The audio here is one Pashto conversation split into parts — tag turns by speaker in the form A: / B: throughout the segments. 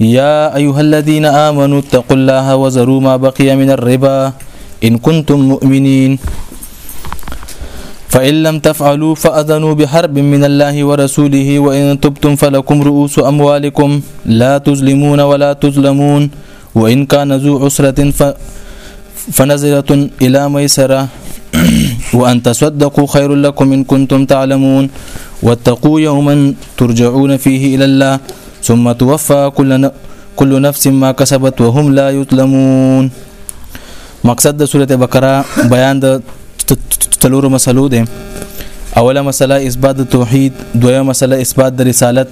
A: يا أيها الذين آمنوا اتقوا الله وزروا ما بقي من الربا إن كنتم مؤمنين فإن لم تفعلوا فأذنوا بحرب من الله ورسوله وإن تبتم فلكم رؤوس أموالكم لا تظلمون ولا تظلمون وإن كان ذو عسرة ف... فنزلة إلى ميسرة وأن تصدقوا خير لكم إن كنتم تعلمون واتقوا يوما ترجعون فيه إلى الله ثم توفى كل ن... كل نفس ما كسبت وهم لا يظلمون مقصد د سوره بقره بیان د تلورو مسلو ده اوله مسله اثبات توحید دویمه مسله اثبات د رسالت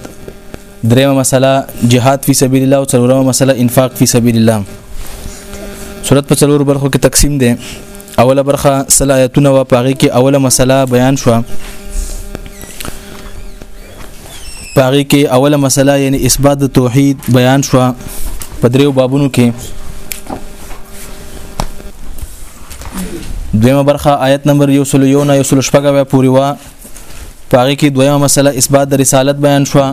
A: دریمه مسله جهاد فی سبیل الله او څلورمه مسله انفاق فی سبیل الله صورت په څلور برخو کې تقسیم ده اوله برخه صلاحیتونه و پاغي کې اوله مسله بیان شو پاغي کې اوله مسله یعنی اثبات د توحید بیان شو په دریو بابونو کې دویمه برخه آیت نمبر 101 نه 116 پورې وا پاغي کې دویمه مسله اثبات د رسالت بیان شو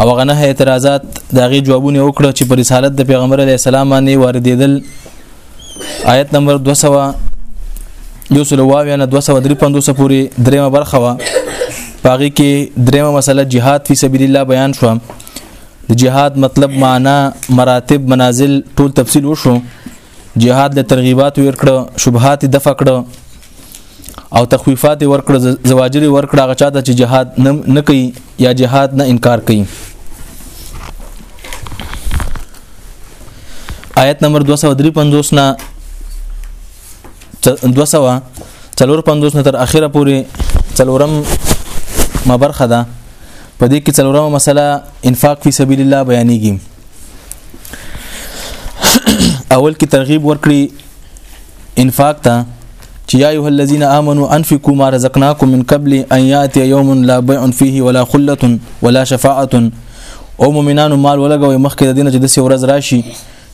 A: او غنه اعتراضات داغي جوابونه وکړه چې پر رسالت د پیغمبر علی السلام باندې واردېدل آیت نمبر 200 یو سل واویا نه 253 پورې دریمه برخه وا پاغي کې دریمه مسله جهاد فی سبیل الله بیان شو د جهاد مطلب معنا مراتب منازل ټول تفصیل وشو جهاد له ترغیبات ورکړه شبهات دفع کړه او تخویفات ورکړه زواجر ورکړه هغه چاته چې جهاد نه کوي یا جهاد نه انکار کوي آیت نمبر 253 نه 250 نه تر اخره پورې څلورم مبرخه ده په دې کې څلورمه مسله انفاق فی سبیل الله بیانېږي اول کې ترغیب ورکړي انفاق ته چې یا ایه الذین آمنو انفقوا ما رزقناکم من قبل ان یاتی یوم لا بیع فیه ولا خله ولا شفاعه او مؤمنانو مال ولګوي مخکې د دینه چې د سی ورځ راشي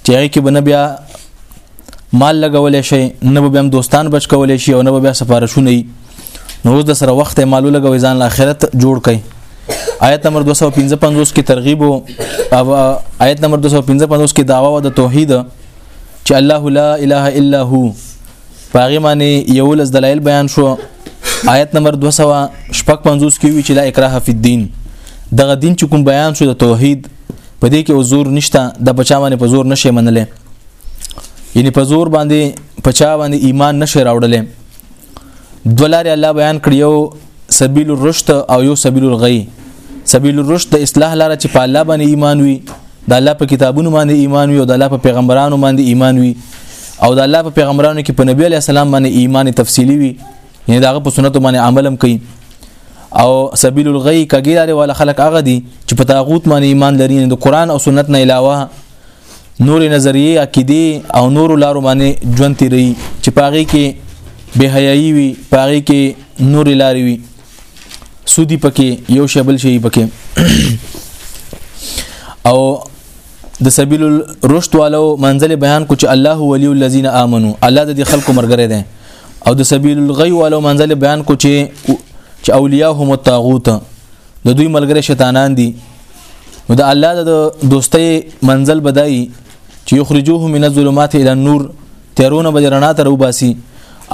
A: چې هغه کې بنه بیا مال لګول شي نه به هم دوستان بچ کول شي او نه به بیا سفارشونه وي نو اوس د سره وخت مالو لګوي ځان له آخرت جوړ کړي آیت نمبر 255 کې ترغیب او آیت نمبر 255 کې داوا د توحید چې الله لا اله الا هو پاغه معنی یو لز دلایل بیان شو آیت نمبر 255 کې وی چې لا اکراه فی الدین دغه دین چې کوم بیان شو د توحید په دې کې او زور نشته د بچا باندې په زور نشي منلې یعنی په زور باندې پچا باندې ایمان نشي راوړلې دولار الله بیان کړیو سبیل الرشد او یو سبیل الغی سبیل الرشد د اصلاح لاره چې په الله باندې ایمان وي د الله په کتابونو باندې ایمان وي او د الله په پیغمبرانو باندې ایمان وي او د الله په پیغمبرانو کې په نبی علی السلام باندې ایمان تفصیلی وي یعنی داغه په سنتو باندې عملم کوي او سبیل الغی کګیلاره ولا خلق هغه دي چې په تاغوت باندې ایمان لري د قران او سنت نه علاوه نور نظریه عقیده او نور لارو باندې ژوند تیری چې پاغي کې به حیايي وي پاغي کې نور لاري وي سودی پکې یو شبل شي پکې او د سبیل الرشد والو منزل بیان کو چې الله ولی الذین آمنو الله د خلکو مرګره ده او د سبیل الغی والو منزل بیان کو چې چې اولیاء هم الطاغوت د دوی ملګری شیطانان دي نو د الله د دوستۍ منزل بدای چې یخرجوه من الظلمات الى النور تیرونه به رڼا ته روباسي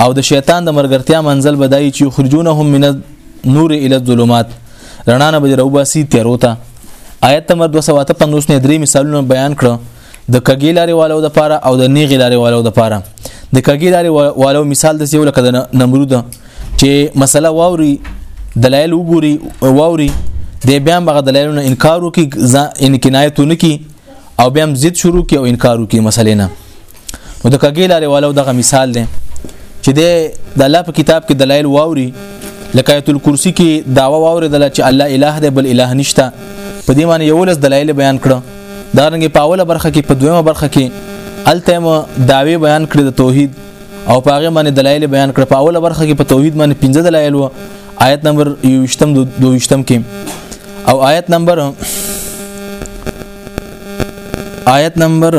A: او د شیطان د مرګرتیا منزل بدای چې یخرجونهم من النور الى الظلمات رڼا نه به روباسي تیرو ته آیت نمبر 255 نه درې مثالونه بیان کړو د کګی لارې والو د پاره او د نیغې لارې والو د پاره د کګی لارې والو مثال د سیول کده نمرود چې مسله واوري دلایل وګوري واوري د بیا مغه دلایلونو انکار وکي ان کنایت ونکي او بیا زید شروع کی او انکار وکي مسلې نه نو د کګی لارې والو دغه مثال دی چې د الله په کتاب کې دلایل واوري لکه ایت الکرسی کې داوا واوري دل چې الله الہ دی بل الہ نشته په دې معنی یو لس دلایل بیان کړو دا رنګ په اوله برخه کې په دویمه برخه کې التم داوی بیان کړی د توحید او په هغه باندې دلایل بیان کړ په اوله برخه کې په توحید باندې 15 دلایل وو آیت نمبر 28م 22م کې او آیت نمبر آیت نمبر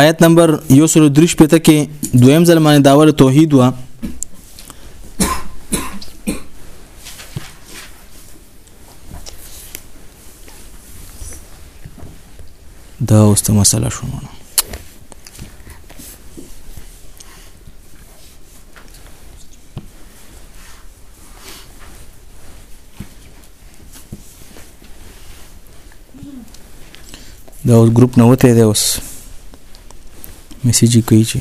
A: آیت نمبر 103 پته کې دویم ځل باندې داور توحید وا دا اوس ته مسله شو دا اوس ګروپ نه وته دی اوس میسج کوي چې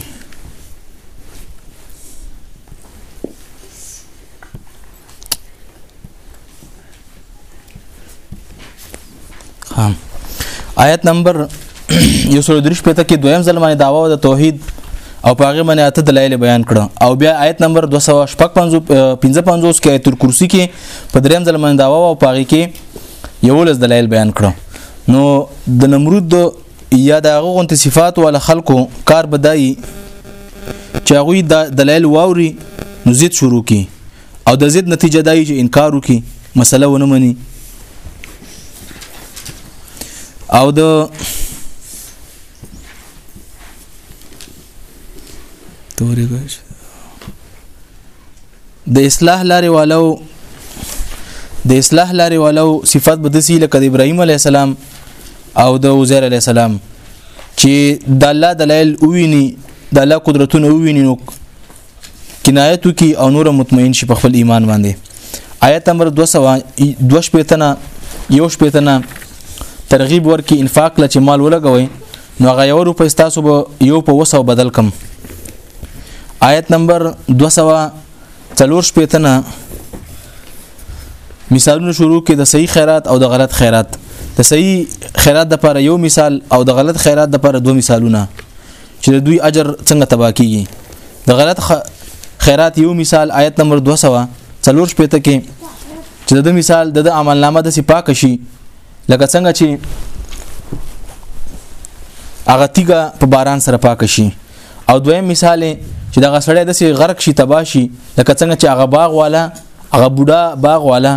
A: ها آیت نمبر یو سل درش پته کې دویم ځل باندې داوا د توحید او پاغه باندې اته دلایل بیان کړه او بیا آیت نمبر 255 کې تر کرسی کې په دریم ځل باندې داوا او پاغي کې یو لز دلایل بیان کړو نو د نمرود یا د هغه غونته صفات ول خلکو کار بدایي چې هغه د دلایل واوري نو زید شروع کی او د زید نتیجه دای چې انکار وکي مسله ونه مني او د تورې ګش د اصلاح لارې والو د اصلاح لارې والو صفات به دسی لکه د ابراهیم علی السلام او د عزیر علی السلام چې د الله دلایل اوویني د الله قدرتونه اوویني نو کنایتو کې او نور مطمئن شي په خپل ایمان باندې آیت نمبر 200 شپېتنه یو شپېتنه ترغیب ورکي انفاق لچ مال ولګوي نو هغه یو روپۍ تاسو به یو په وسو بدل کم آیت نمبر 200 څلور شپېتنه مثالونه شروع کې د صحیح خیرات او د غلط خیرات د صحیح خیرات د پر یو مثال او د غلط خیرات د پر دوه مثالونه چې د دوی اجر څنګه تبا کیږي د غلط خیرات یو مثال آیت نمبر 200 څلور شپېته کې چې د مثال د عمل نامه د سپاک شي لکه څنګه چې هغه تیګه په باران سره پاک شي او دویم مثال چې دغه سړی د سي غرق شي تباشي لکه څنګه چې هغه باغ والا هغه بوډا باغ والا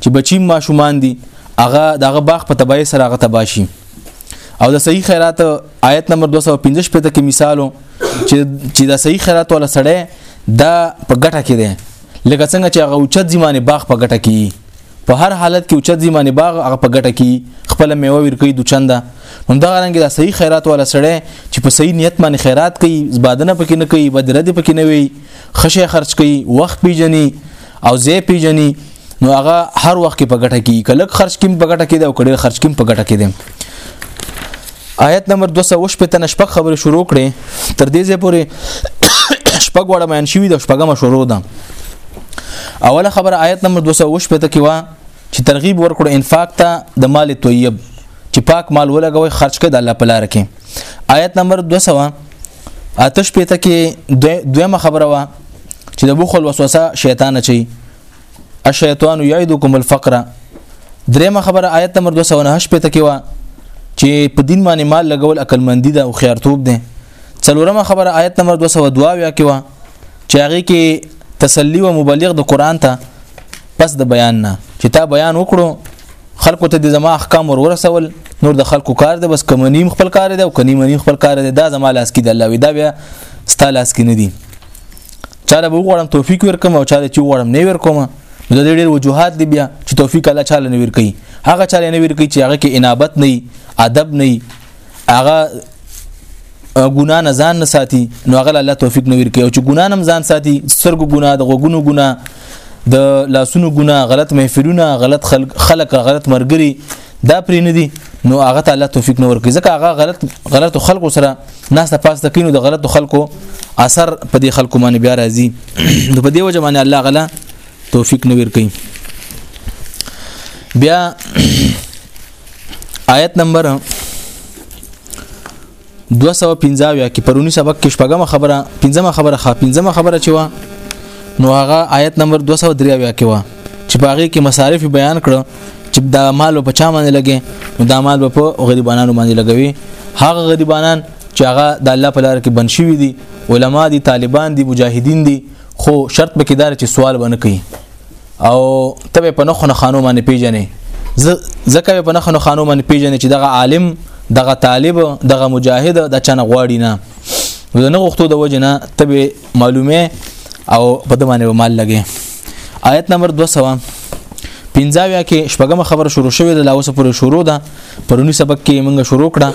A: چې بچی ما شومان دي هغه دغه باغ په تبای سره هغه تباشي او د صحیح خیرات آیت نمبر 215 پته کې مثالو چې چې د صحیح خیرات ولا سړی دا په ګټه کې دی لکه څنګه چې هغه اوچت ځمانه باغ په ګټه کې په هر حالت کې اوچت زمانه باغ هغه په ګټه کې خپل میوه ورکوي د چنده هم دا رنګ د صحیح خیرات ولا سړی چې په صحیح نیت باندې خیرات کوي زبادنه پکې نه کوي بدره دې پکې نه وي خشه خرج کوي وخت پیجني او زی پیجني نو هغه هر وخت کې په ګټه کې کلک خرج کیم په ګټه کې دی او کډیر خرج کیم په ګټه کې دی آیت نمبر 260 نه شپږ خبرې شروع کړې تر دې ځې پورې شپږ وړه بیان شوې د شپږمه شروع ده اوله خبره آیت نمبر 260 کې وا چې ترغیب ورکړو انفاق ته د مال طیب چې پاک مال ولګوي خرج کړي د الله په لار کې آیت نمبر 200 آتش پته کې دویمه خبره وا چې د بخل وسوسه شیطان چي الشیطان یعدکم الفقر درېمه خبره آیت نمبر 208 په تکي وا چې په دین باندې مال لګول عقل مندي ده او خیرتوب ده څلورمه خبره آیت نمبر 202 ویا کې وا چې هغه کې تسلی او مبلغ د قران ته پس د بیان نه چې تا بیان وکړو خلکو ته د زما احکام ور ورسول نور د خلکو کار دی بس کمنیم خپل کار دی او کنیمنیم خپل کار دی دا زما لاس کې د الله وی دا بیا ستاله اس کې نه دي چاله به غوړم توفیق ورکم او چاله چې غوړم نه ورکوم د دې ډېر وجوهات دی بیا چې توفیق الله چاله نه ورکي هغه چاله نه ورکي چې هغه کې انابت نه ادب نه هغه ګنا نه ځان نه ساتي نو هغه الله توفیق نه ورکي او چې ګنا نه ځان ساتي سرګو ګنا د غوګونو ګنا د لاسونو ګنا غلط محفلونه غلط خلق خلق غلط مرګري دا پرې نه دي نو هغه ته الله توفیق نور کوي ځکه هغه غلط غلط خلکو سره ناس ته پاس تکینو د غلط خلکو اثر په دې خلکو باندې بیا راځي نو په دې وجه باندې الله غلا توفیق نور کوي بیا آیت نمبر 215 کې پرونی سبق کې شپږمه خبره پنځمه خبره ښه پنځمه خبره چې و نو هغه آیت نمبر 203 کې و چې باغې کې مصارف بیان کړو چې دا مال په چا باندې لګي نو دا مال په غریبانو باندې لګوي هغه غریبانان چې هغه د الله په لار کې بن شوی دي علما دي طالبان دي مجاهدین دي خو شرط به کېدار چې سوال ونه کوي او ته په نخنه خانو باندې پیژنې ځکه په نخنه خانو باندې پیژنې چې دغه عالم دغه طالب دغه مجاهد د چانه غواړي نه د نه غوښتو د وجه نه ته معلومه او په د باندې مال لګي آیت نمبر 200 پنځاویا کې شپږم خبره شروع شوې ده لا اوس پورې شروع ده پرونی سبق کې موږ شروع کړه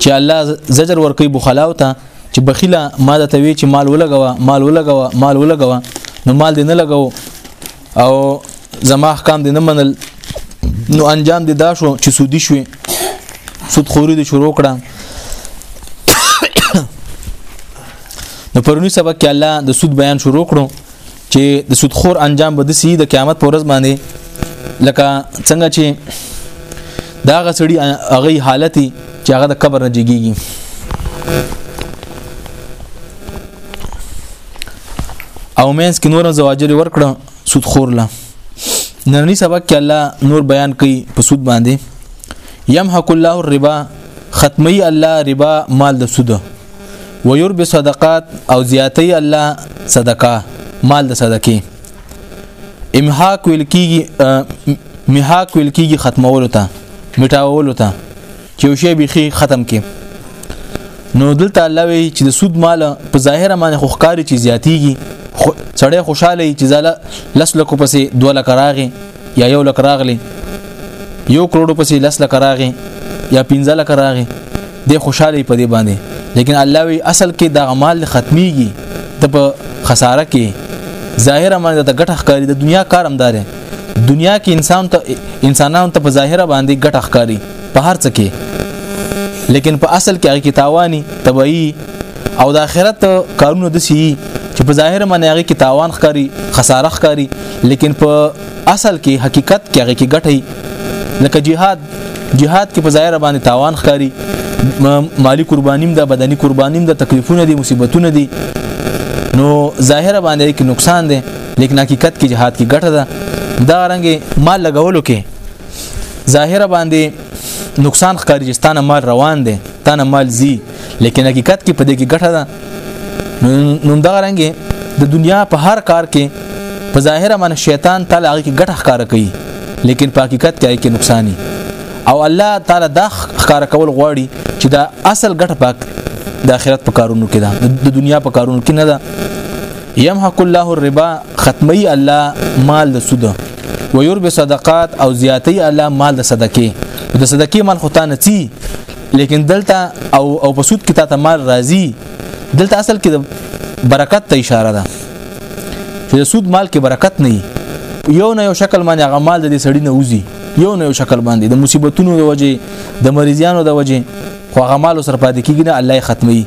A: چې الله زجر ورکوي بخلاو ته چې بخیله ما د توی چې مال ولګوا مال ولګوا مال ولګوا نو مال دې نه لګاو او زما احکام دې نه منل نو انجام دې دا شو چې سودی شوي سود خوري دې شروع کړه نو پرونی سبق کې الله د سود بیان شروع کړو چې د سودخور انجام به د سی د قیامت پر ورځ باندې لکه څنګه چې دا غسړي هغه حالت چې هغه د قبر نه جګیږي او مینس کې نور زواجر ورکړه سود خور لا نرنی سبق کې الله نور بیان کوي په سود باندې يمحق الله الربا ختمي الله ربا مال د سود ويربي صدقات او زیاتی الله صدقه مال د صدقه امحاق ویل کیږي محاق ویل کیږي ختمولو ته میټاولو ته چې یو شی بيخي ختم کې نو دلته الله وی چې د سود مال په ظاهر باندې خو ښکاری چې زیاتیږي سړی خوشاله چې زاله لس لکو پسې دوله کراغي یا یو لک راغلی یو کروڑو پسې لس لک راغی یا 15 لک راغی د خوشاله په دې باندې لیکن الله وی اصل کې دا مال ختميږي ته په خساره کې ظاهر باندې د ګټه ښکاری د دنیا کارم داره دنیا کې انسان ته انسانانو ته په ظاهر باندې ګټه ښکاری په هر څه کې لیکن په اصل کې هغه تاوانی تبعی او د آخرت کارونه د سی چې په ظاهر باندې هغه کې تاوان ښکاری خساره ښکاری لیکن په اصل کې حقیقت کې هغه کې ګټي لکه جهاد جهاد کې په ظاهر باندې تاوان ښکاری مالی قربانیم ده بدنی قربانیم ده تکلیفونه دي مصیبتونه دي نو ظاهر باندې کې نقصان ده لیکن حقیقت کې جهاد کې ګټه ده دا رنګ مال لګولو کې ظاهر باندې نقصان ښکاری چې ستانه مال روان دي تانه مال زی لیکن حقیقت کې په دې کې ګټه ده نو دا رنګه د دنیا په هر کار کې په ظاهره من شیطان تعالی هغه کې ګټه ښکار کوي لیکن په حقیقت کې هغه کې نقصانی او الله تعالی دا ښکار کول غواړي چې دا اصل ګټه پاک د آخرت په کارونو کې ده د دنیا په کارونو کې نه ده يمحق الله الربا ختمي الله مال د سود ويربي صدقات او زياتي الله مال د صدقه د صدقه مال خو تانه لیکن دلته او او په سود کې تا ته مال راځي دلته اصل کې د برکت ته اشاره ده چې د سود مال کې برکت نه یو نه یو شکل باندې هغه مال د سړی نه وځي یو نه یو شکل باندې د مصیبتونو د وجې د مریضانو د وجې خو هغه مال سره پاتې کیږي نه الله ختمي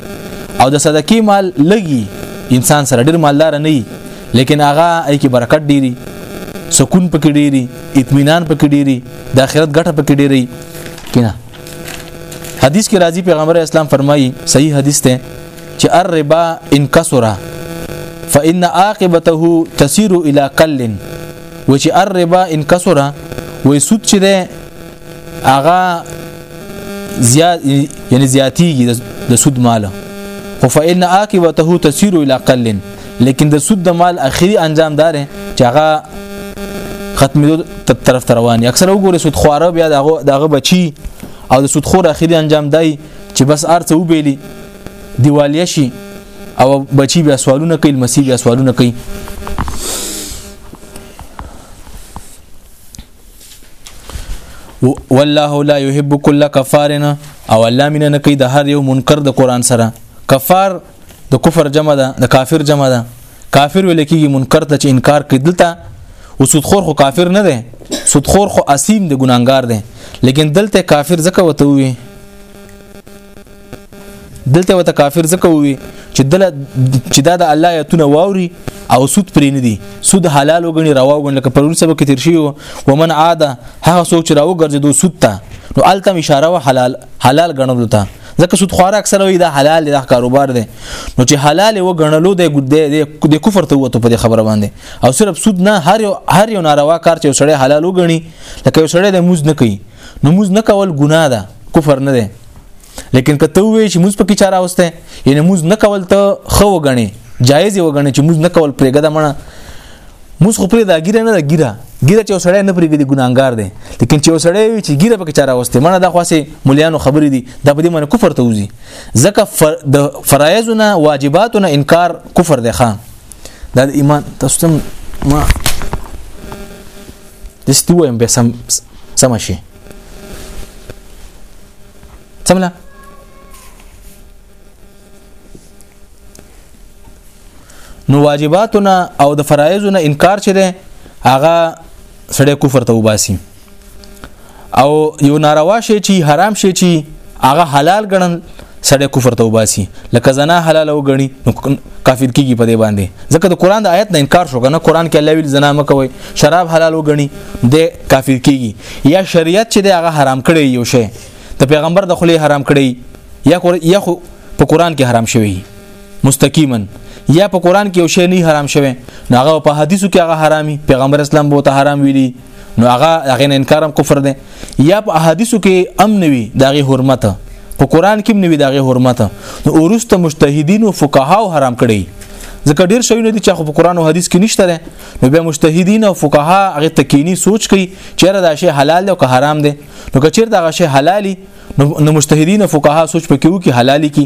A: او د صدقې مال لګي انسان سره ډیر مالدار نه وي لیکن هغه ای کې برکت ډیری سکون پکې ډیری اطمینان پکې ډیری د آخرت ګټه پکې ډیری کینه حدیث کې راځي پیغمبر اسلام فرمایي صحیح حدیث ته چې الربا ان کسرا فان عاقبته تسير الى قل و چې الربا ان کسرا وې سود چې ده اغا زیات یعنی زیاتیږي د سود مال خو فإن عاقبته تسير إلى قل لیکن د سود د مال اخیری انجام دار چې هغه ختمېدو تر طرف ته روان اکثر وګوري سود خواره بیا دغه دغه بچي او د سود خور اخیری انجام دی چې بس ارته وبېلی دیوالیا شي او بچي بیا سوالونه کوي مسیح بیا سوالونه کوي والله لا يحب كل كفار او الله مين نه کوي د هر یو منکر د قران سره کفار د کفر جمع ده د کافر جمع ده کافر ویل کېږي منکر ته چې انکار کوي دلته او سودخور خو کافر نه دی سودخور خو اسیم دی ګناګار دی لیکن دلته کافر ځکه وته وي دلته وته کافر ځکه وي چې دل چې دا د الله آیتونه واوري او سود پرې نه دي سود حلال وګڼي روا وګڼي لکه پرون سبا کې تیر شي او من عاده هغه څوک چې راو ګرځي دو سود ته نو التم اشاره و حلال حلال ګڼل ته ځکه سود خواره اکثره وي دا حلال دی دا کاروبار دی نو چې حلال و غنلو دی د کفر ته وته په دې خبره باندې او صرف سود نه هر یو هر یو ناروا کار چې سړی حلال وګڼي لکه یو سړی د موز نه کوي نو موز نه کول ګناه ده کفر نه دی لیکن که ته وې چې موز پکې چاره اوسته یعنی موز نه کول ته خو وګڼي جایز وګڼي چې موز نه کول پرېګه ده مړه موږ خو پرې دا ګیره نه دا ګیره ګیره چې وسړی نه پرېږدي ګناګار دی لیکن چې وسړی وي چې ګیره پکې چاره واستي مړه دا خاصه مليانو خبرې دي دا په دې معنی کفر ته وځي ځکه فر د فرایزونه واجباتونه انکار کفر دی خان دا د ایمان تاسو ته ما د ستویم به سم سم شي سملا نو واجباتونه او د فرایضونه انکار چي دي هغه سړی کفر ته وباسي او یو ناروا شي چی حرام شي چی هغه حلال ګڼل سړی کفر ته وباسي لکه زنا حلال او غني نو کافر کیږي په دې باندې ځکه د قران د آیت نه انکار شو کنه قران کې الله ویل زنا مکوي شراب حلال او غني د کافر کیږي یا شریعت چې د هغه حرام کړي یو شی د پیغمبر د خلی حرام کړي یا خو یا خو په قران کې حرام شوی مستقیما یا په قران کې یو شی نه حرام شوی نو هغه په حدیثو کې هغه حرامي پیغمبر اسلام بو ته حرام ویلي نو هغه هغه نه انکارم کفر دی یا په حدیثو کې امن وی دغه حرمت په قران کې نه وی دغه حرمت نو اورست مجتهدین او فقها حرام کړي ځکه ډیر شوی نه دي چې خو په قران او حدیث کې نشته ده نو به مجتهدین او فقها هغه تکینی سوچ کوي چې را دا شی حلال او که حرام ده نو که چیر دا شی حلالي نو مجتهدین فقها سوچ پکې وکي حلالي کی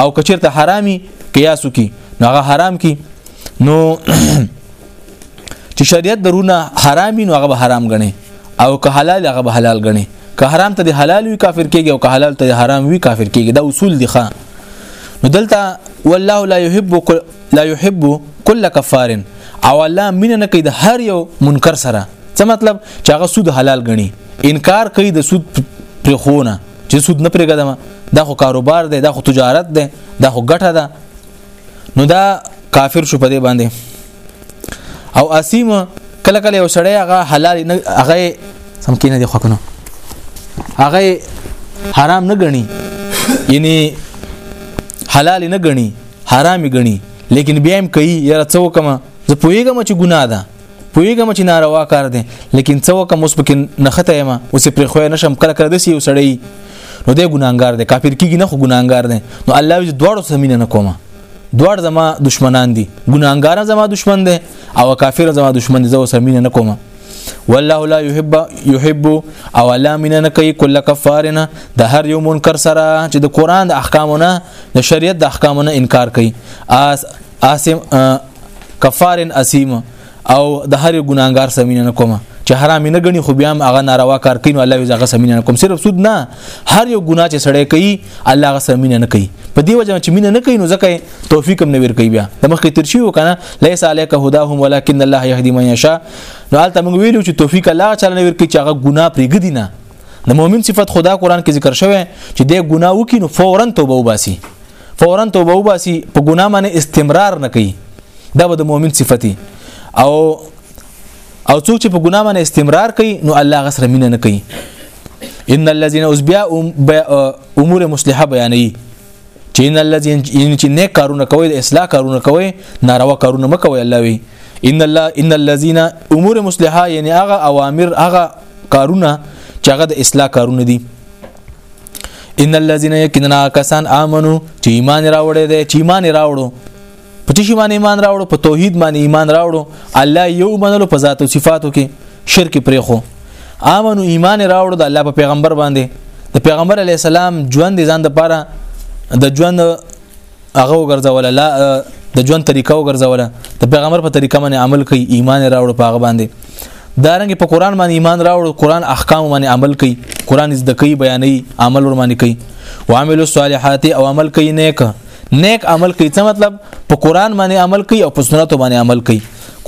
A: او کچیرته حرامي قیاس کی هغه حرام کی نو چې شریعت درونه حرامي نو هغه حرام غني او که حلال هغه حلال غني که حرام ته حلال وي کافر کیږي او که حلال ته حرام وي کافر کیږي دا اصول دي ښا نو دلته والله لا يحب كل لا يحب كل كفار او الله مين نه کوي د هر یو منکر سره څه مطلب چې هغه سود حلال غني انکار کوي د سود پر خونه چې سود نه پرېګدم دا خو کاروبار دی دا خو تجارت دی دا خو ګټه ده نو دا کافر شو په دې باندې او اسیم کله کله یو سړی هغه حلال نه هغه سم کینه دی خو کنه هغه حرام نه غني یعنی حلال نه غني حرام غني لیکن بیا هم کوي یاره څه وکم زه پوهیږم چې ګناه ده پویګم چې ناروا کار دی لیکن څه وکم اوس پکې نخته یم اوس پرې خو نشم کله کړه دسی یو سړی نو دی ګناګار دی کافر کیږي نه خو ګناګار دی نو الله وی دواړو سمینه نه کومه دوړ زما دشمنان دي ګناګار زما دشمن دي او کافر زما دشمن دي زو سمینه نه کومه والله لا يحب يحب او لا من نه کوي کله کفارنا د هر یو منکر سره چې د قران د احکامونه د شریعت د احکامونه انکار کوي اس اسم کفارن اسیم او د هر ګناګار سمینه نه کوم چې حرام نه غني خو بیا هم هغه ناروا کار کوي نو الله یې هغه سمینه نه کوم صرف سود نه هر یو ګناه چې سړی کوي الله هغه سمینه نه کوي په دې وجه چې مینه نه کوي نو ځکه توفیق هم نه ور کوي بیا د مخکې ترشی وکنه لیس علیک هداهم ولکن الله یهدی من یشاء نو البته موږ ویلو چې توفیق الله چاله نه ور کوي چې هغه ګناه پرېږدي نه د مؤمن صفت خدا قران کې ذکر شوی چې د ګناه وکینو فورا توبه وباسي فورا توبه وباسي په ګناه باندې استمرار نه کوي دا به د مؤمن صفتی او او څوک چې په ګناه باندې استمرار کوي نو الله غسر مینه نه کوي ان الذين اسبيا امور مصلحه بیانوي چې ان الذين چې نیک کارونه کوي د اصلاح کارونه کوي ناروا کارونه مکوي الله وي ان الله ان الذين امور مصلحه یعنی هغه اوامر هغه کارونه چې هغه د اصلاح کارونه دي ان الذين يكننا کسان امنو چې ایمان راوړې دي چې ایمان راوړو په چې ایمان ایمان راوړو په توحید باندې ایمان راوړو الله یو منلو په ذات او صفاتو کې شرک پرې خو امنو ایمان راوړو د الله په پیغمبر باندې د پیغمبر علی السلام ژوند ځان د پاره د ژوند هغه وګرځول لا د ژوند طریقه وګرځول د پیغمبر په طریقه باندې عمل کوي ایمان راوړ په هغه باندې دارنګ په قران باندې ایمان راوړ قران احکام باندې عمل کوي قران زده کوي بیانې عمل ور باندې کوي وعمل الصالحات او عمل کوي نیک نیک عمل کوي څه مطلب په قران باندې عمل کوي او په سنت باندې عمل کوي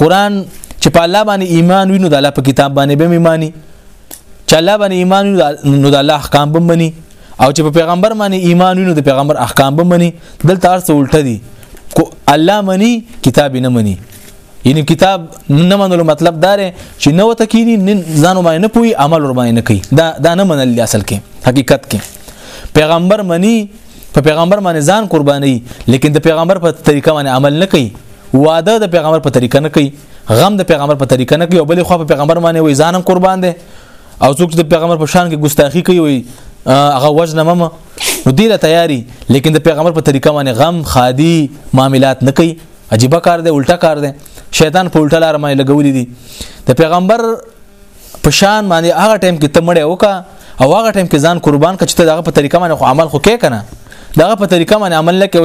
A: قران چې په الله باندې ایمان وینو د الله په کتاب باندې به ایمانی چې الله باندې ایمان وینو د الله احکام به مني او چې په پیغمبر باندې ایمان وینو د پیغمبر احکام به مني دلته ارڅ الټه دي کو الله مني کتاب نه مني یعنی کتاب نه منلو مطلب دا دی چې نه وته کینی ځان باندې نه پوي عمل ور باندې نه کوي دا دا نه منل دی اصل کې حقیقت کې پیغمبر منی په پیغمبر باندې ځان قرباني لیکن د پیغمبر په طریقه باندې عمل نه کوي واده د پیغمبر په طریقه نه کوي غم د پیغمبر په طریقه نه کوي او بلې خو په پیغمبر باندې وي ځانم قربان دي او څوک چې د پیغمبر په شان کې ګستاخی کوي وي هغه وزن مم نو دی له تیاری لیکن د پیغمبر په طریقه باندې غم خادي معاملات نه کوي عجیب کار دی الټا کار دی شیطان په الټا لار باندې لګولې دي د پیغمبر په شان باندې هغه ټیم کې تمړې وکا او هغه ټیم کې ځان قربان کړ چې دغه په طریقه باندې خو عمل خو کې کنه دغه په طریقه باندې عمل لکه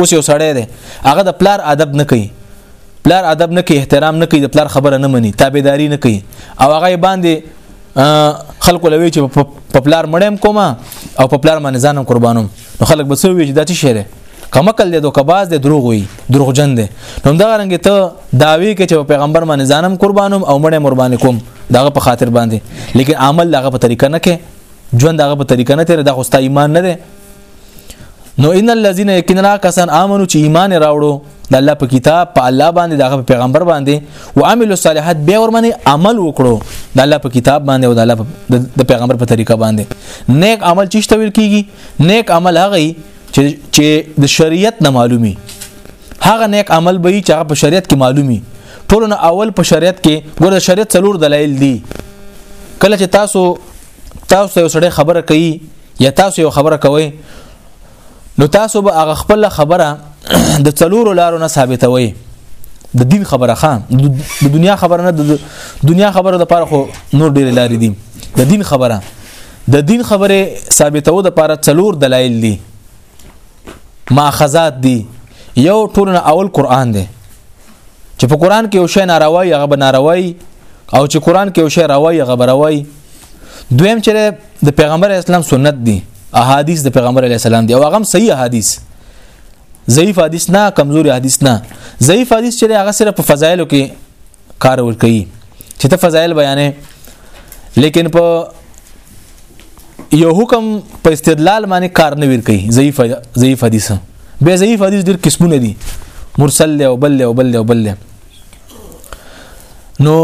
A: اوس یو سړی دی هغه د پلار ادب نه کوي پلار ادب نه کوي احترام نه کوي د پلار خبره نه مني تابعداري نه کوي او هغه باندې خلکو لوي چې په پلار مړم کومه او په پلار باندې ځانم قربانوم نو خلک به سوي چې داتې شهره کمکل دی دوکباز دی دروغ وي دروغجن دی نو دا رنګ ته داوی کې چې پیغمبر باندې ځانم قربانوم او مړم قربان کوم داغه په خاطر باندې لیکن عمل داغه په طریقه نه کې ژوند داغه په طریقه نه تیر دغه ستا ایمان نه دی نو ان الذين يكننا کسان امنو چې ایمان راوړو د الله په کتاب په الله باندې د پیغمبر باندې او عملو صالحات به ورمنه عمل وکړو د الله په کتاب باندې او د الله د پیغمبر په طریقه باندې نیک عمل چې تویل کیږي نیک عمل هغه چې د شریعت نه معلومي هغه نیک عمل به چې هغه په شریعت کې معلومي ټول نه اول په شریعت کې ګوره شریعت څلور دلایل دي کله چې تاسو تاسو یو سړی خبره کوي یا تاسو یو خبره کوئ نو تاسو به هغه خپل خبره د څلورو لارو نه ثابتوي د دین خبره خان د دنیا خبره نه د دنیا خبره د پاره خو نور ډېر لارې دي د دین خبره د دین خبره ثابتو د پاره څلور دلایل دي ماخذات دي یو ټول نه اول قران دی چې په قران کې یو شی ناروای هغه به ناروای او چې قران کې یو شی روای هغه به روای دویم چې د پیغمبر اسلام سنت دي احادیث د پیغمبر علی السلام دی او هغه صحیح احادیث ضعیف حدیث نه کمزوري حدیث نه ضعیف حدیث چې هغه صرف په فضایلو کې کار ور کوي چې ته فضایل بیانې لیکن په یو حکم په استدلال باندې کار نه ور کوي ضعیف ضعیف حدیث به ضعیف حدیث ډیر قسمونه دي مرسل او بل او بل او بل نو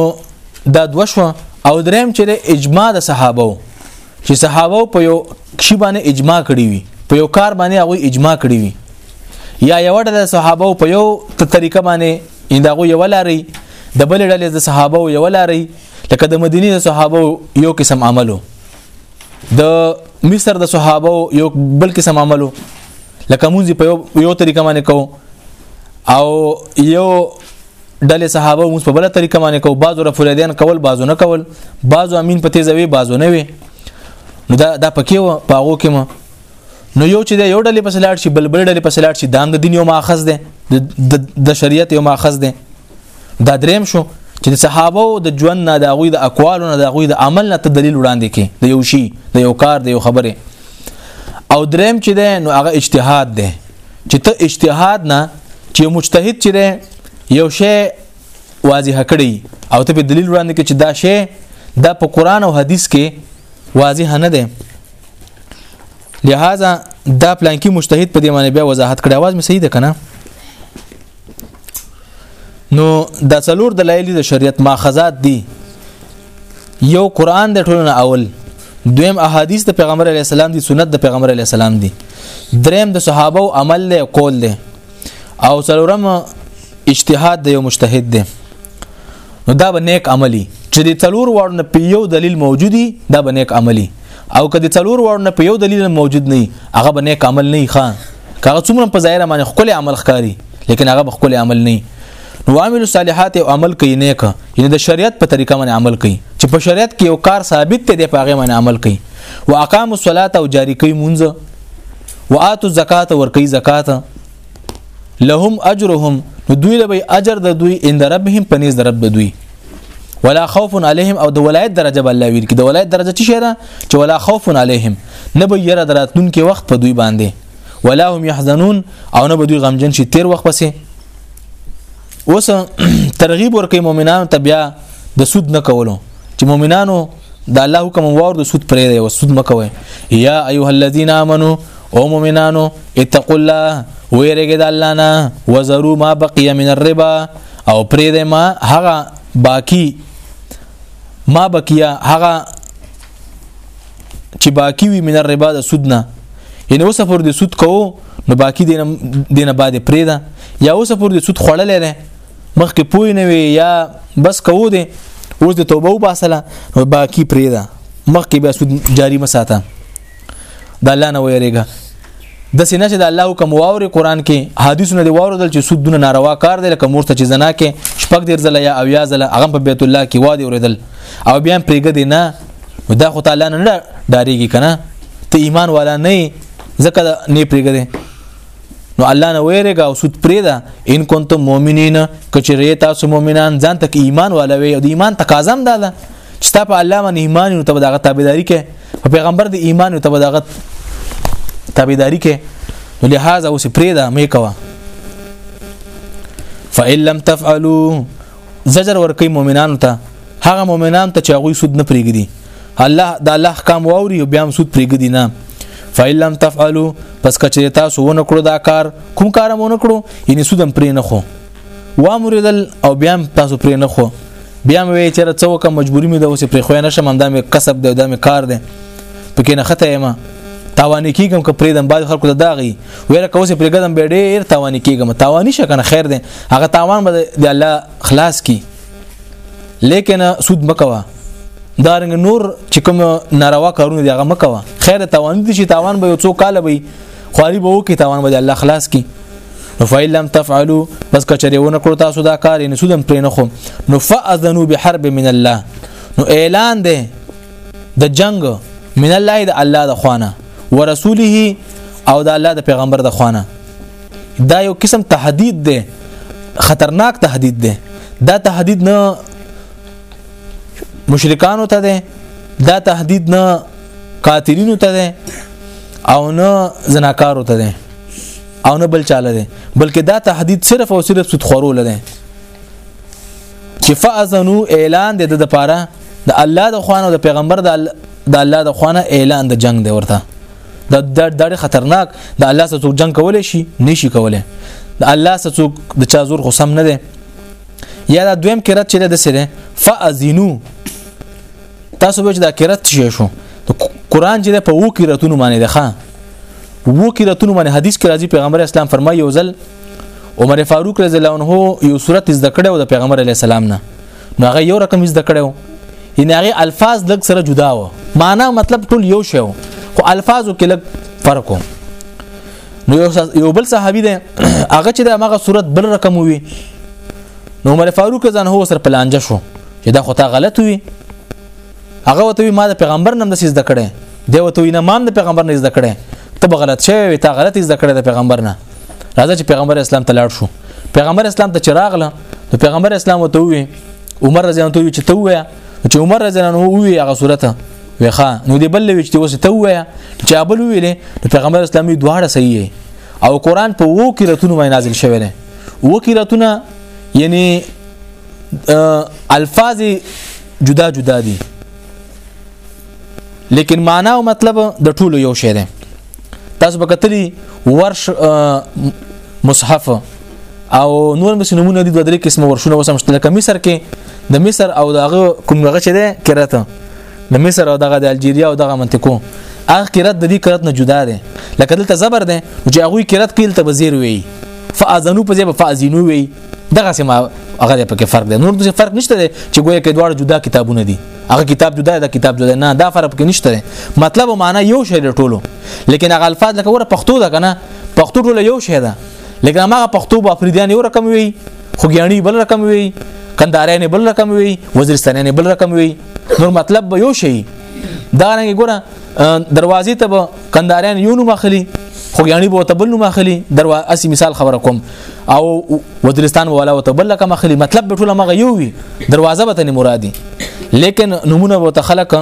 A: دا دوه شو او دریم چې اجماع د صحابه چې صحابه په یو شی باندې اجماع کړی وي په یو کار باندې هغه اجماع کړی وي یا یو ډله صحابه په یو طریقه باندې انداغه یو لاري د بل ډلې د صحابه یو لاري لکه د مدینه د صحابه یو قسم عملو د مصر د صحابه یو بل قسم عملو لکه مونږ په یو یو طریقه باندې کوو او یو ډلې صحابه موږ په بل طریقه باندې کو بعضو رفریدان کول بعضو نه کول بعضو امین په تیزوي بعضو نه وي نو دا دا پکې و پاغو کې ما نو یو چې دا یو ډلې په سلاړ شي بلبل ډلې په سلاړ شي دا د دین یو ماخذ دی د شریعت یو ماخذ دی دا دریم شو چې د صحابه او د ژوند نه د غوي د اقوال نه د غوي د عمل نه ته دلیل وړاندې کې د یو شی د یو کار د یو خبره او دریم چې ده نو هغه اجتهاد ده چې ته اجتهاد نه چې مجتهد چې ده یو شی واضح کړی او ته په دلیل وړاندې کې چې دا شی دا په قران او حدیث کې واضح نه ده لہذا دا پلان کې مجتهد په دې معنی بیا وضاحت کړی आवाज مې صحیح ده کنه نو دا څلور دلایل د شریعت ماخذات دي یو قران د ټولنه اول دویم احادیث د پیغمبر علی السلام دي سنت د پیغمبر علی السلام دي دریم د صحابه او عمل له قول له او څلورم اجتهاد د یو مجتهد دی نو دا به نیک عملی چې د څلور واړو نه په یو دلیل موجودی دا به نیک عملی او که د څلور واړو نه په یو دلیل موجود نه هغه به نیک عمل نه ښه کاغه څومره په ظاهر باندې خپل عمل ښکاری لیکن هغه خپل عمل نه نو عامل الصالحات او عمل کوي نیک یعنی د شریعت په طریقه باندې عمل کوي چې په شریعت کې یو کار ثابت دی د پاغه باندې عمل کوي واقام الصلاه او جاری کوي مونږ واتو زکات ور کوي زکات لهم اجرهم نو دوی له به اجر د دوی اند ربهم پنيز د رب د دوی ولا خوف عليهم او د ولایت درجه بل ویل کی د ولایت درجه څه شي ده چې ولا خوف عليهم نه به یره دراتون کې وخت په دوی باندې ولا هم يحزنون او نه به دوی غمجن شي تیر وخت پسې اوس ترغیب ورکې مؤمنانو ته بیا د سود نه کولو چې مؤمنانو د الله حکم وور د سود پرې دی او سود مکوي یا ایه الذین آمنو او مؤمنانو اتقوا الله ويرګه د الله نه وزرو ما بقي من الربا او پرې دی ما هغه باقی ما بقیا هغه چې باقی وي من الربا د سود نه یعنی اوس پر دې سود کوو نو باقی دینه دینه بعد پرې ده یا اوس پر دې سود خړلې ده مخکې پوی نه وي یا بس کوو دې اوس د توبه وباسله نو باقی پرې ده مخکې بیا سود جاری مساته د الله نه ویریږه د سینه چې د الله حکم واوري قران کې حدیثونه دی واوردل چې سود دونه ناروا کار دی لکه مور ته چې زنا کې شپږ ډیر ځله یا او یا ځله هغه په بیت الله کې وادي اوریدل او بیا پرېګه دی نه دا خو تعالی نه ډاریږي کنه ته ایمان والا نه ځکه نه پرېګه دی نو الله نه ویریږي او سود پرې ده ان کنتم مؤمنین کچره تاسو مؤمنان ځان ته ایمان والا وي او د ایمان تقاضا هم ده چې تاسو په الله باندې ایمان او تاسو دغه تابعداري کې په پیغمبر د ایمان او تبدغت تابعداري کې نو لهدا اوس پرې دا مې کوا فإن لم تفعلوا زجر ورکی مؤمنانو ته هغه مؤمنان ته چې هغه سود نه پریږدي الله د الله احکام ووري او بیا هم سود پریږدي نه فإن لم تفعلوا پس کچې تاسو ونه کړو دا کار کوم کار مونږ کړو یعنی سودم پرې نه خو وامرېدل او بیا تاسو پرې نه خو بیا مې وی چېرې څوک مجبوری مې د اوسې پرې خو نه شم دا مې کسب دی دا مې کار دی پکې نه خته یم تاوانی کیږم که پرې دم بعد خلکو ته داغي ویره کوسې پرې ګدم به ډېر تاوانی کیږم تاوانی شکنه خیر دی هغه تاوان به د الله خلاص کی لیکن سود مکوا دارنګ نور چې کوم ناروا کارونه دی هغه مکوا خیر تاوان دي چې تاوان به یو څو کال به خواري به وکي تاوان به الله خلاص کی نو فإن لم تفعلوا پس کچره ونه کړو تاسو دا کار نه سودم پرې نه خو نو فاذنوا بحرب من الله نو اعلان ده د جنگ من الله د الله د خوانه ورسوله او د الله د پیغمبر د خوانه دا یو قسم تهدید ده خطرناک تهدید ده دا تهدید نه مشرکانو ته ده دا تهدید نه قاتلینو ته ده او نه زناکارو ته ده او نه بل چاله دی بلکې دا تهدید صرف او صرف سود خورو لده چې فاذنو اعلان د د پاره د الله د خوانه او د پیغمبر د د الله د خوانه اعلان د جنگ دی ورته د ډېر ډېر خطرناک د الله سره څوک جنگ کولای شي نشي کولای د الله سره څوک د چا زور خصم نه دی یا دا دویم کرت چې د سره فاذینو تاسو به چې دا کرت شې شو قرآن چې په وو کرتونو باندې ده په وو کې راتلو باندې حدیث کې راځي پیغمبر اسلام فرمایي یو ځل عمر فاروق رضی الله عنه یو صورت زده کړو د پیغمبر علی السلام نه نو هغه یو رقم زده کړو ان هغه الفاظ لږ سره جدا و معنا مطلب ټول یو شی خو الفاظو کې لږ فرق و نو یو بل صحابي دی هغه چې د هغه صورت بل رقم وي نو عمر فاروق ځان هو سر پلانجه شو چې دا خو تا غلط وي هغه وته ما د پیغمبر نم د سیز د کړي دی وته نه مام د پیغمبر نه زده کړي ته به غلط شوی وي ته غلط زده کړي د پیغمبر نه راځه چې پیغمبر اسلام ته لاړ شو پیغمبر اسلام ته چراغله نو پیغمبر اسلام وته وي عمر رضی الله عنه چې ته وې چې عمر رضی الله عنه وې هغه صورت ویخه نو دی بل وی چې اوس ته وې چې ابل ویلې پیغمبر اسلامي دواړه صحیح او قران په وو کې راتونه باندې نازل شوی دی وو کې راتونه یعنی الفاظ جدا جدا دي لیکن معنا او مطلب د ټولو یو شی دی تاسو به کتلی ورش مصحف او نور مس نمونه دي د درې قسم ورشونه وسم شته لکه مصر کې د مصر او دغه کوم هغه چې ده کرته د مصر او دغه د الجیریا او دغه منطقو اخ کرت د دې کرت نه جدا ده لکه دلته زبر ده چې هغه کرت کیل ته وزیر وي فاذنو په ځای فاذینو وي دغه سم هغه په کې فرق دی نور څه فرق نشته چې ګویا کې دواړه جدا کتابونه دي هغه کتاب جدا دا کتاب جدا نه دا فرق کې نشته مطلب او معنی یو شی ټولو لیکن هغه الفاظ لکه وره پښتو ده کنه پښتو ټول یو شی ده لیکن هغه پښتو په افریدیان یو رقم وي خوګیانی بل رقم وي کندارین بل رقم وي وزیرستانین بل رقم وي نور مطلب به یو شی دا نه ګوره دروازې ته به کنداریان یو نوم اخلي خو یعنی به تبل نوم اخلي دروا اسی مثال خبره کوم او وزیرستان والا وتبل لکه مخلي مطلب به ټوله مغه یو وي دروازه به تنه مرادي لیکن نمونه به تخلق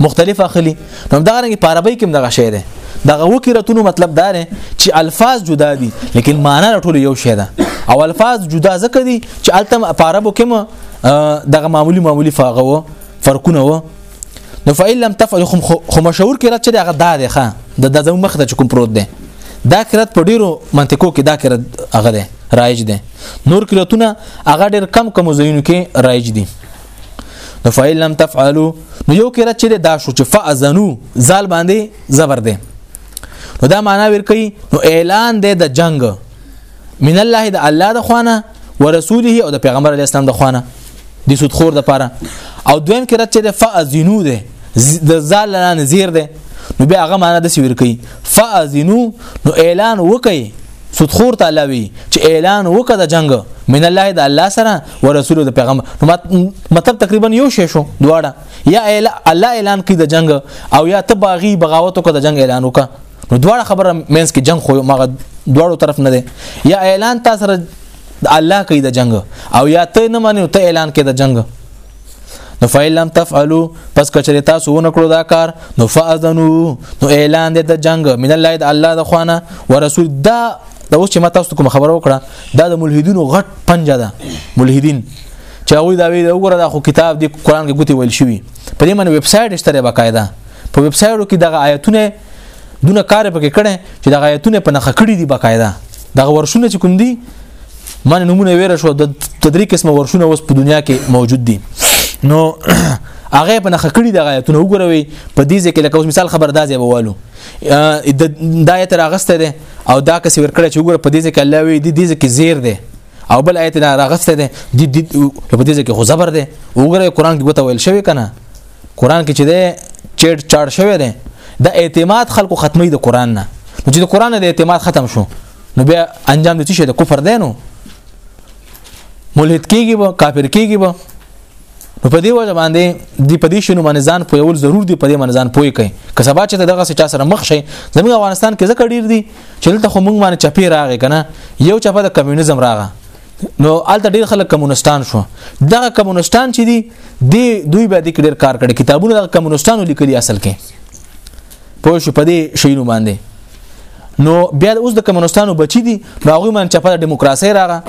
A: مختلف اخلي نو دا رنګ په عربی کې دغه شی دی دغه وکیرتونو مطلب دا دی چې الفاظ جدا دي لیکن معنی ټول یو شی ده او الفاظ جدا ځکه دي چې التم په عربو کې دغه معمولی معمولی فاغه و فرقونه و نو فإن لم تفعل خو مشهور قرات چې دا غدا دی ښا د د مخ ته کوم پروت دی دا قرات په ډیرو منطقو کې دا قرات هغه دی رایج دی نور قراتونه هغه ډیر کم کم زینو کې رایج دي نو فإن لم تفعلوا نو یو قرات چې دا شو چې فأذنوا زال باندې زبر دی نو دا معنا ور کوي نو اعلان دی د جنگ من الله د الله د خوانه ورسوله او د پیغمبر علی اسلام د خوانه د سود خور د پاره او دویم کې رات چې د فازینو ده د زال نه زیر ده نو بیا هغه معنا د سویر کوي فازینو نو اعلان وکي سودخور تعالی وی چې اعلان وکړه د جنگ من الله د الله سره او رسول د پیغمبر مطلب تقریبا یو شی شو دواړه یا الله اعلان کړي د جنگ او یا تباغي بغاوت وکړه د جنگ اعلان وکړه نو دواړه خبره مینس کې جنگ خو مغه دواړو طرف نه دی یا اعلان تا سره الله کوي د جنگ او یا ته نه مانی ته اعلان کې د جنگ نو فإن لم تفعلوا پس کچری تاسو ونه کړو دا کار نو فاذنو نو اعلان دې د جنگ من الله د الله د خوانه ورسول دا د اوس چې ما تاسو کوم خبر وکړه دا د ملحدینو غټ پنجه ده ملحدین چې هغه دا وی دا وګوره دا خو کتاب دی قران کې ګوتی ویل شوی په دې باندې ویب سټ اشتره باقاعده په ویب سټو کې دغه آیتونه دونه کار پکې کړي چې د غایتونه په نخ کړی دي بقاعده دغه ورشونه چې کوم دي من نمونه ویره شو د تدریک قسمه ورشونه اوس په دنیا کې موجود دي نو هغه په نخ کړی د غایتونه وګوروي په دې ځکه لکه اوس مثال خبردازي بوالو دا یې تر اغسته ده او دا کس ور کړی چې وګوره په دې ځکه الله وی دې دې ځکه زیر ده او بل آیت نه راغسته ده د په دې ځکه خو زبر ده وګوره قران کې وته ویل شوی کنه قران کې چې ده چټ چاړ شوی دی د اعتماد خلکو ختمي د قران نه نو چې د قران نه د اعتماد ختم شو نو بیا انجام د څه شي د کفر دی نو ملحد کیږي به کافر کیږي به نو په دې وجه باندې دی په دې شنو باندې ځان په یول ضرور دی په دې باندې ځان پوي کوي که سبا چې دغه څه چا سره مخ شي زموږ افغانستان کې ځکه ډیر دي چې دلته خو موږ باندې چپی راغی کنه یو چپه د کمیونیزم راغی نو الته ډیر خلک کمونستان شو دغه کمونستان چې دي دی دوی به د ډیر کار کړي کتابونه د کمونستانو لیکلي اصل کې پوه شو په دې شینو باندې نو بیا اوس د کمونستانو بچی دي نو هغه من چې په دیموکراسي راغله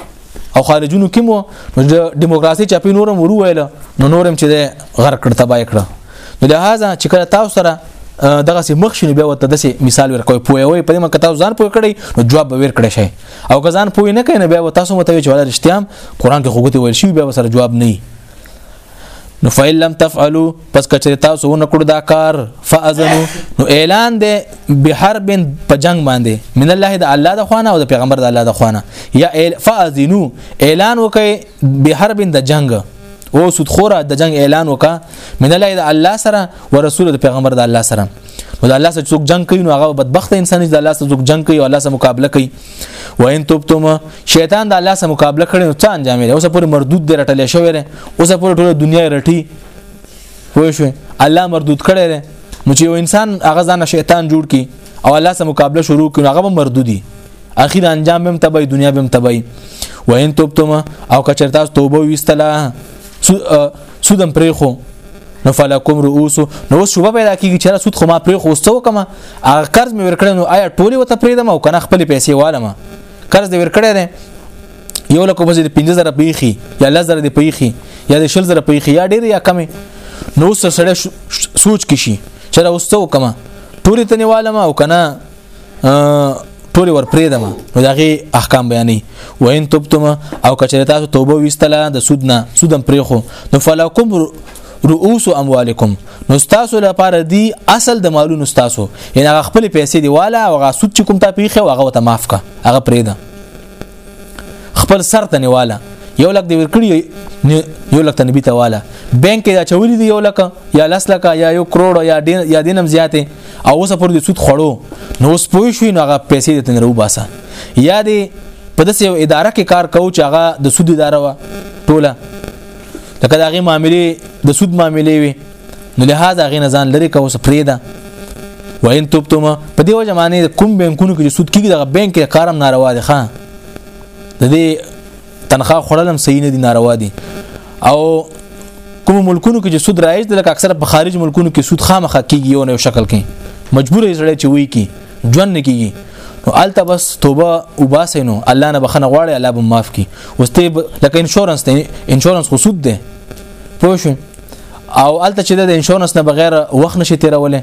A: او خارجونو کې مو د دیموکراسي چاپی نورم ورو ویل نو نورم چې د غرق کړ تبای کړ نو لهدا چې کله تاسو سره دغه سي مخ شنو بیا وته دسي مثال ورکوي پوي وي په دې مکه تاسو ځان پوي کړی نو جواب به ور کړی شي او که ځان پوی نه کین بیا تاسو متوي چې ولا رښتیام قران کې خوګته ویل شي بیا سره جواب نه نو فیل لم تفعلوا پس کچره تاسو نه کړو دا کار فاذنو نو اعلان دی به حرب په جنگ باندې من الله د الله د خوانه او د پیغمبر د الله د خوانه یا فاذنو اعلان وکي به حرب د جنگ او سود خوره د جنگ اعلان وکا من الله د الله سره او رسول د پیغمبر د الله سره نو د الله سره څوک جنگ کوي نو هغه بدبخت انسان چې د الله سره څوک جنگ کوي او الله سره مقابله کوي وین توبتم شیطان د الله سره مقابله کړي نو څه انجام دی اوس پورې مردود دی رټل شوی دی اوس پورې ټول دنیا رټي وای شو الله مردود کړي دی نو چې یو انسان هغه ځان شیطان جوړ کی او الله سره مقابله شروع کړي هغه مردودي اخیر انجام بهم تبای دنیا بهم تبای وین توبتم او کچرتاس توبه وستله سودم پرې خو نو فلکم رؤوس نو شوبه پیدا کیږي چې سود خو ما پرې خو وستو کما هغه قرض مې ورکړ نو آیا ټولي وته پرې دم او کنه خپل پیسې والم قرض دې ورکړې نه یو لکه په دې 15000 پیخي یا 10000 دې پیخي یا دې 10000 پیخي یا ډېر یا کم نو سره سوچ کشي چې راوستو کما ټولي تنه والم او کنه ټول ور پریدم نو دغه احکام بیانې وین توبتم او کچره تاسو توبه وستله د سود نه سودم پریخو نو فلکم رؤوس اموالکم نو تاسو لپاره دی اصل د مالونو تاسو ان هغه خپل پیسې دی والا او هغه سود چې کوم تا پیخه هغه ته معاف کا هغه پریدم خپل سر ته نیواله یو لک دی ورکړي یو لک تنبی ته والا بانک یا چولی دی یو لک یا لس لک یا یو کروڑ یا دین یا دینم زیاته او اوس پر دې سود خړو نو اوس پوي شو نو هغه پیسې د تنرو باسه یا دی په داسې یو اداره کې کار کوو چې هغه د سود اداره و ټوله لکه دا غي معاملې د سود معاملې وي نو لهدا غي نه ځان لري کوس پرې ده وین توبتم په دی وجه معنی کوم بانکونو کې سود کیږي دغه بانک کې کارم ناروا دي ښا د دې تنخواه خړلم صحیح نه دي ناروا دي او کوم ملکونو کې چې سود رایج د لکه اکثره په خارج ملکونو کې سود خامخا کیږي یو نه شکل کې مجبور یې سړی چې وی کی ژوند نه کیږي نو الته بس توبه او باسینو الله نه بخنه غواړي الله به معاف کی اوس ته لکه انشورنس ته انشورنس خو سود ده پوه شئ او الته چې د انشورنس نه بغیر وخت نشي تیرولې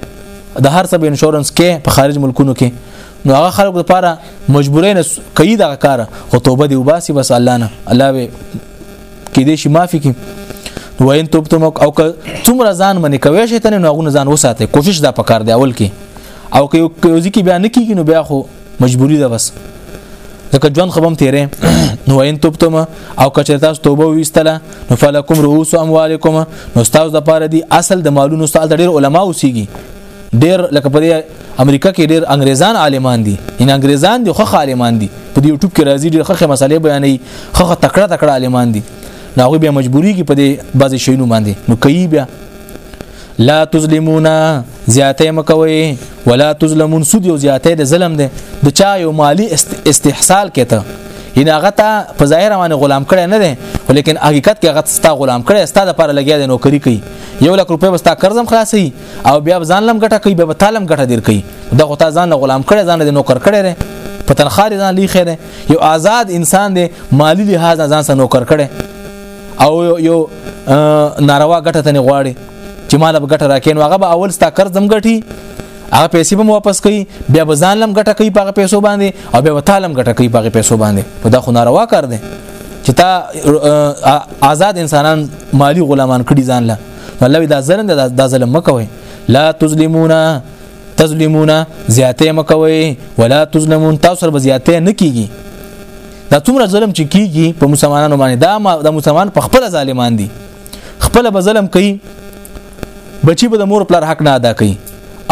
A: د هر څه انشورنس کې په خارج ملکونو کې نو هغه خلکو لپاره مجبورین کوي دا کار او توبه دی وباسي بس الله نه الله به کې دې شي معافي کې نو وین توب تم او څومره ځان منې کوي شي ته نه غو ځان وساته کوشش دا پکار دی اول کې او که یو ځکه بیا نه کیږي نو بیا خو مجبوری ده بس ځکه ژوند خبم تیرې نو ان توبتم او کچې تاسو توبه وستله نو فلکم رؤوس اموالکم نو تاسو د پاره دی اصل د مالونو تاسو د ډیر علما اوسېږي ډیر لکه په امریکا کې ډیر انګریزان عالمان دي ان انګریزان دي خو عالمان دي په یوټیوب کې راځي ډیر خخه مسالې بیانې خخه تکړه تکړه عالمان دي نو هغه به مجبوري کې په دې بعضی شینو باندې نو کوي بیا لا تظلمونا زیاته مکوي ولا تظلمون سود یو زیاته د ظلم دی د چا یو مالی استحصال کته ان هغه ته په ظاهر باندې غلام کړي نه دي ولیکن حقیقت کې هغه ستا غلام کړي ستا د پر لګیا د نوکری کوي یو لک روپۍ بستا قرضم خلاصي او بیا ځان لم ګټه کوي بیا تعلم ګټه دیر کوي دا غو تا ځان غلام کړي ځان د نوکر کړي نه په تنخواه ځان لیخره یو آزاد انسان دی مالی لحاظ ځان سره نوکر کړي او یو ناروا ګټه ته نه غواړي چې مال به ګټه راکین هغه به اول ستا قرض هم ګټي هغه پیسې به واپس کوي بیا به ځان لم ګټه کوي په پیسو باندې او بیا به تعلم ګټه کوي په پیسو باندې په دا خو ناروا کار دی چې تا آزاد انسانان مالی غلامان کړي ځان له الله دا ظلم دا ظلم مکوي لا تظلمونا تظلمونا زیاته مکوي ولا تظلمون تاسو سره زیاته نه کیږي دا څومره ظلم چې کیږي په مسلمانانو باندې دا ما د مسلمان په خپل ظالمان دي خپل به ظلم کوي بچي به د مور پلار حق نه ادا کوي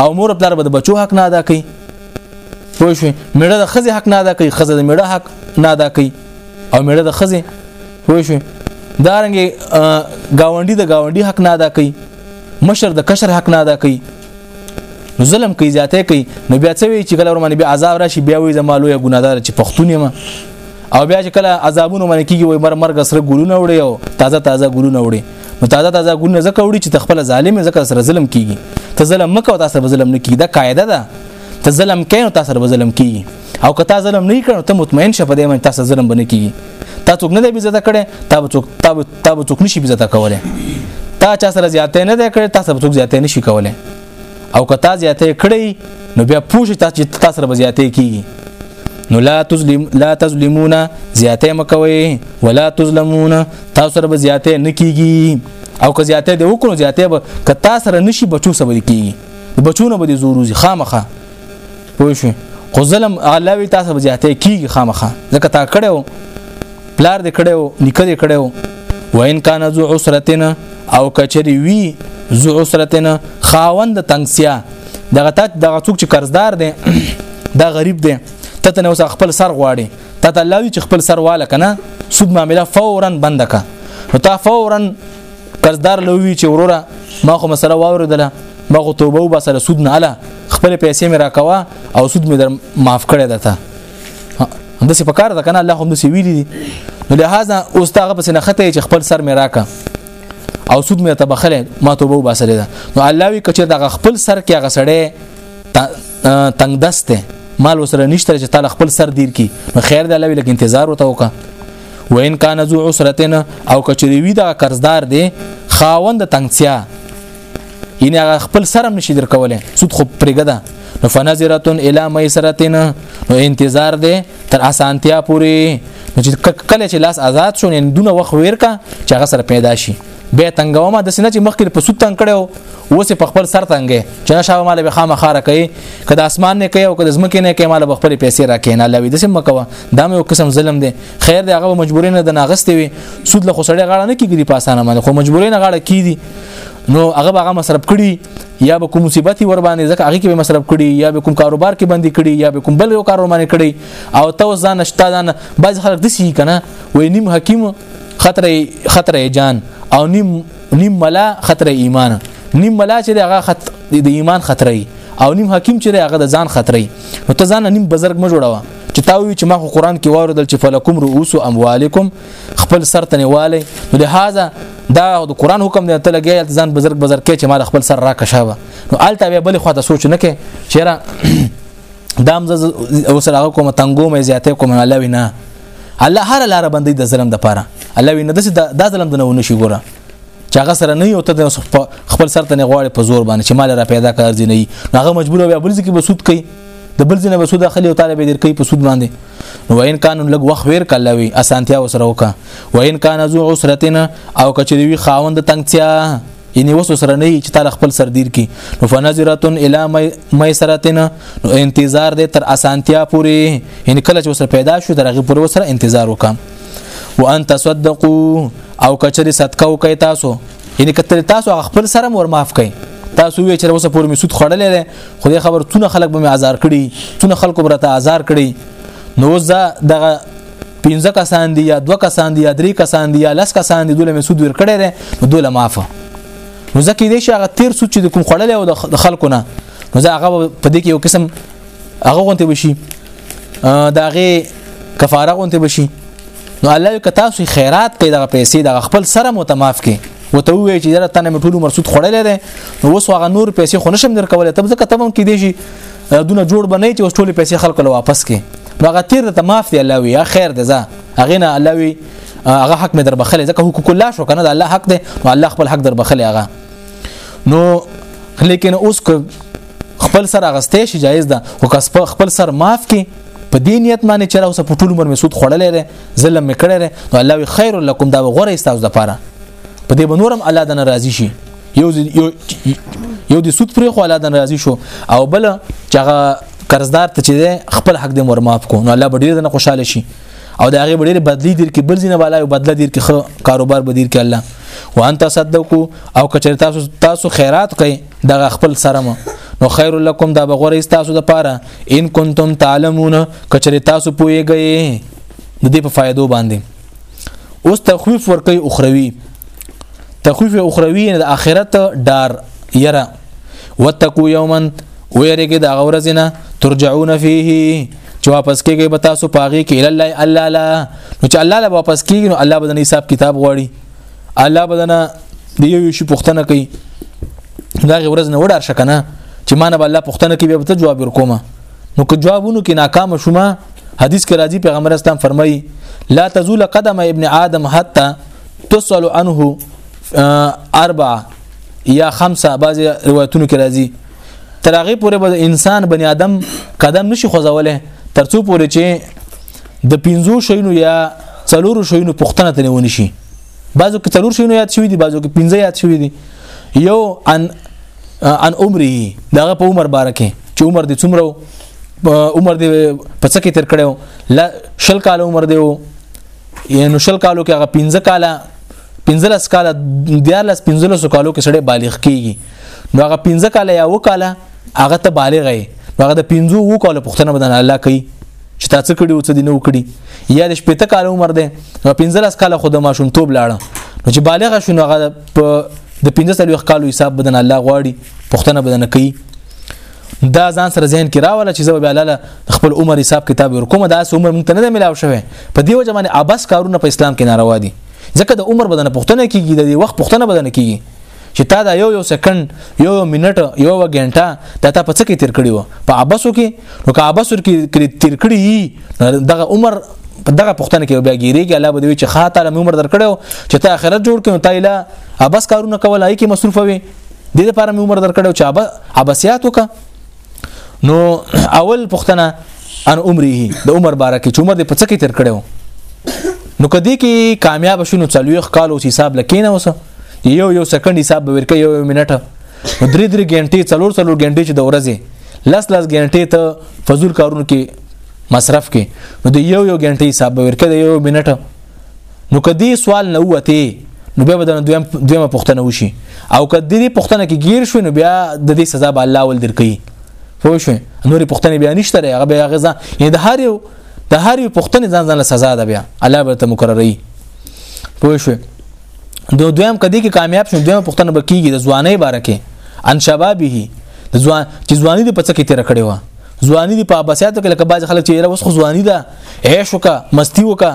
A: او مور پلار به د بچو حق نه ادا کوي پوه شو میړه د خزي حق نه ادا کوي خزه د میړه حق نه ادا کوي او میړه د خزي پوه شو دا رنګ گاونډي د گاونډي حق نه ادا کوي مشر د کشر حق نه ادا کوي نو ظلم کوي زیاته کوي نو بیا څه وی چې کله ورمنه بیا عذاب راشي بیا وي زما لوی ګنادار چې پښتون یم او بیا چې کله عذابونه من کیږي وای مر مرګ سره ګلونه وړي او تازه تازه ګلونه وړي نو تازه تازه ګلونه زکه وړي چې تخپل ظالم زکه سره ظلم کیږي ته ظلم مکه او تاسو ظلم نه کیږي دا قاعده ده ته ظلم کین او تاسو ظلم کیږي او که تا ظلم نه کړو ته مطمئن شه په دې باندې تاسو ظلم بنه کیږي تا څوک نه دی بزته کړي تا به څوک تا به تا به څوک نشي بزته کوله تا چا سره زیاتې نه دی کړې تاسو به څوک زیاتې نشي کوله او که تا زیاتې کړې نو بیا پوښ تاسو چې تاسو سره زیاتې کیږي نو لا تظلم لا تظلمون زیاتې مکوي ولا تظلمون تاسو سره زیاتې نه کیږي او که زیاتې دی وکړو زیاتې به که تاسو سره نشي بچو سره کیږي بچونه به زوروزي خامخه پوه شو خو ظلم الله وی تاسو به زیاته کیږي خامخه ځکه تا کړو پلار دې کړو نیکه دې کړو وان کان ذو عسرتنا او کچری وی ذو عسرتنا خاوند تنگسیا دغه ته دغه څوک چې قرضدار دی دا غریب دی ته ته اوس خپل سر غواړي ته ته الله چې خپل سر واله کنه سود معاملې فورا بند کا نو تا فورا قرضدار لوي چې وروره ما خو مسله واوریدله ما خو توبه و بسره سود نه اله خپل پیسې مې راکوا او سود مې در معاف کړی دته هم دسې پکار ده کنه الله هم دسې ویلي دي نو لهدا اوس تاغه پس نه خته چې خپل سر مې راکا او سود مې ته بخله ما توبه و بسره ده نو الله وی کچې دغه خپل سر کې هغه سړی تنگ دسته مال وسره نشته چې تعالی خپل سر دیر کی نو خیر دی الله وی لکه انتظار وته وکړه وان کان ذو عسرتن او کچری وی دا قرضدار دی خاوند تنگسیا یعنی هغه خپل سرم نشي درکوله سود خو پرګدا نو فنظرتن الی میسرتن نو انتظار دی تر اسانتیا پوری نو چې کله چې لاس آزاد شو نه دونه وخت ورکا چې هغه سره پیدا شي به تنګومه د سینه چې مخکې په سود تنګ کړو اوس په خپل سر تنګې چې نشاو مال به خامه خاره کوي کله اسمان نه کوي او کله زمکه نه کوي مال به خپل پیسې راکې نه لوي د سم کوه دا مې قسم ظلم دی خیر دی هغه مجبورین نه د ناغستې وي سود له خسړې غاړه نه کیږي په اسانه باندې خو مجبورین غاړه کیدي نو هغه هغه مصرف کړي یا به کوم مصیبت ور باندې ځکه هغه کې به مصرف کړي یا به کوم کاروبار کې باندې کړي یا به کوم بل یو کاروبار باندې کړي او تو ځان نشتا ځان بعض خلک دسی کنه وې نیم حکیم خطر خطر جان او نیم نیم ملا خطر ایمان نیم ملا چې هغه خط د ایمان خطرې او نیم حکیم چې هغه د ځان خطرې نو ته ځان نیم بزرګ م جوړوه چې تا وی چې ما خو قران کې واردل چې فلکم رؤوس اموالکم خپل سر تنواله نو د هاذا دا د قران حکم دی ته لګیا ځان بزرګ بزرګ کې چې ما خپل سر را کښاوه نو الته به بل خو ته سوچ نه کې چیرې دام ز اوس هغه کوم تنګو مې زیاته کوم علاوه نه الله هر لار بندي د ظلم د پاره الله ویني د دا ظلم دنه ونشي ګوره چې هغه سره نه یو ته د خپل سر ته نه غواړي په زور باندې چې مال را پیدا کار دي نه هغه مجبور وي بل ځکه بسود کوي د بل ځنه بسود اخلي او طالب در کوي په سود باندې نو ان کان لګ وخت ور کله وي اسانتیا وسره وکا و ان کان ذو عسرتنا او کچری وی خاوند تنگتیا یعنی وسو سره نه چې تعالی خپل سردیر کی نو فنظرتن الی میسرتنا نو انتظار دې تر اسانتیا پوری یعنی کله چې وسره پیدا شو درغه پر وسره انتظار وکم وان تصدقوا او کچری صدقه وکي تاسو یعنی کتل تاسو خپل سره مور معاف کړئ تاسو وی چې اوسه پور می سود خړلې ده خو دې خبر څونه خلک به می آزار کړي څونه خلکو برته آزار کړي نو زه دغه پنځه کسان دي یا دوه کسان دي یا درې کسان دي یا لس کسان دي دوله مسود ور کړی دی دوله معافه نو ځکه دې شي هغه تیر سود چې د کوم خړلې او د خلکو نه نو ځکه هغه په دې کې یو قسم هغه غونته بشي دا غي کفاره غونته بشي نو الله که تاسو خیرات کوي دغه پیسې د خپل سره متماف کې وته وی چې دا تنه مټول مرسود خړلې ده نو اوس هغه نور پیسې خو نشم درکولې تب ځکه تبم کې دي شي دونه جوړ بنئ چې اوس ټول پیسې خلکو له واپس کې هغه تیر ته معاف دی الله وی خیر دی زه هغه نه الله وی هغه حق مې در بخلې ځکه حقوق الله شو کنه د الله حق دی نو الله خپل حق در بخلې هغه نو لیکن اوس خپل سر اغستې شي جایز ده او کس خپل سر معاف کی په دې نیت باندې چې راوسه په ټول عمر مسعود خړلې ده ظلم مې کړې ده نو الله خیر لکم دا غوړې استاز د پاره په دې بنورم الله د ناراضي شي یو یو یو د سود پرې خو الله د ناراضي شو او بل چې هغه قرضدار ته چې خپل حق دې ورماف کو نو الله به ډیر نه خوشاله شي او د هغه ډیر بدلی دیر کې بل زینه بالا او بدله دیر کې کاروبار به دیر کې الله وان تصدقو او کچر تاسو تاسو خیرات کوي د خپل سره مو نو خیر لکم دا بغور تاسو د پاره ان کنتم تعلمون کچر تاسو پويږئ د دې په فائدو باندې اوس تخویف ورکوي اخروی تخویف اخروی د اخرت ډار یره وتقو یوما ویریږي د غورز نه ترجعون فيه چې واپس کېږي به تاسو پاغي کې الله الله لا نو چې الله لا واپس کېږي نو الله بدن حساب کتاب غواړي الله بدن د یو شي پښتنه کوي دا غورز نه وډار شکنه چې مانه الله پښتنه کوي به ته جواب ورکوما نو که جوابونو کې ناکام شومه حدیث کې راځي پیغمبر اسلام فرمایي لا تزول قدم ابن آدم حتى تسأل عنه اربعه یا خمسه بعض روایتونو کې راځي تر هغه پورې به انسان بنی آدم قدم نشي خوځولې ترڅو پورې چې د پنځو شینو یا څلورو شینو پښتنه تنه ونی شي بعضو کې څلور شینو یاد شوی دي بعضو کې پنځه یاد شوی دي یو ان عن عمره دغه په عمر بارکه چې عمر دې څومره عمر دې په څه کې تر کړو لا شل کال عمر دې وو یعنی شل کالو کې هغه 15 کال 15 کال 14 15 کالو کې سړی بالغ کیږي نو هغه 15 کال یا و کال هغه ته بالغ وي هغه د 15 و کال پښتنه بدن الله کوي چې تا څه کړی او څه دی نو کړی یا د شپته کال عمر دی 15 کال خود ما شوم توب لاړه نو چې بالغ شونه هغه په د 15 کالو حساب بدن الله غواړي پښتنه بدن کوي دا ځان سره ذهن کې راواله چې زه به لاله خپل عمر حساب کتاب ورکوم دا عمر مونږ ته نه ملاو شوی په دیو جمانه ابس کارونه په اسلام کې ناروا دي ځکه د عمر بدن پښتنه کیږي د وخت پښتنه بدن کیږي چې تا دا یو یو سکند یو منټ یو غنټه دا تا په څه کې تیر کړی و په ابسو کې نو که ابسر کې تیر کړی دغه عمر دغه پښتنه کې بیا ګیریږي الله بده چې خا تعالی عمر درکړو چې ته اخرت جوړ کړو ته اله ابس کارونه کول هي کې مصروف وي د دې لپاره عمر درکړو چې ابسیات وکړه نو اول پښتنه ان عمره د عمر باره کې چې عمر دې په څه کې تیر کړو نو کدی کې کامیاب شونه چلويخ کال اوس حساب لکینه اوسه یو یو سکند حساب به ورکه یو یو منټه نو درې درې غنټې څلور څلور غنټې چې د ورځې لس لس غنټې ته فزول کارونو کې مصرف کې نو د یو یو غنټې حساب ورکړي د یو منټ نو کدی سوال نه وته نو بیا بدن دویم دویمه پښتنه وشي او کدی دې پښتنه کې گیر شو نو بیا د دې سزا به الله ول درکې پوه شو نورې پښتنه بیا نشته هغه بیا غزا یعنی د هر یو د هر یو پښتنه ځان ځان سزا ده بیا الله به ته مقرري پوه شو دو دویم کدی کې کامیاب شوم دویم پښتنه بکیږي د ځواني باره کې ان شبابه د ځوان چې ځواني د پڅکې تیر کړي و ځواني د په بساتو کې لکه باز خلک چې یره وس خو ځواني ده عیش وکا مستی وکا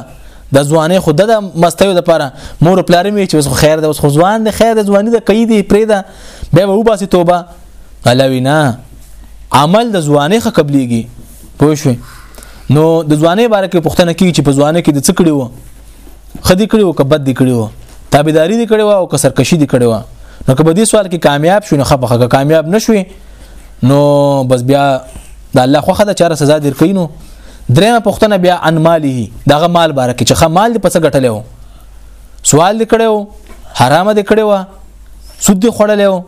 A: د ځواني خود د مستیو د پاره مور پلار می چې وس خو خیر ده وس خو ځوان ده خیر ده ځواني ده کوي دی پرې ده به و باسي توبه علاوه نه عمل د ځواني خ قبليږي پوه شو نو د ځواني باره کې پښتنه کې چې په ځواني کې د څکړي و خدي کړي او کبد دي کړي تابعداري دي کړي او کسرکشي دي کړي نو که په دې سوال کې کامیاب شو نو خپخه که کامیاب نشوي نو بس بیا د الله خوخه د چاره سزا درکې نو درېمه پښتنه بیا ان مالی دغه مال باره کې چې خه مال دې پڅ غټلې سوال دې کړو حرام دې کړو سود دې خړلې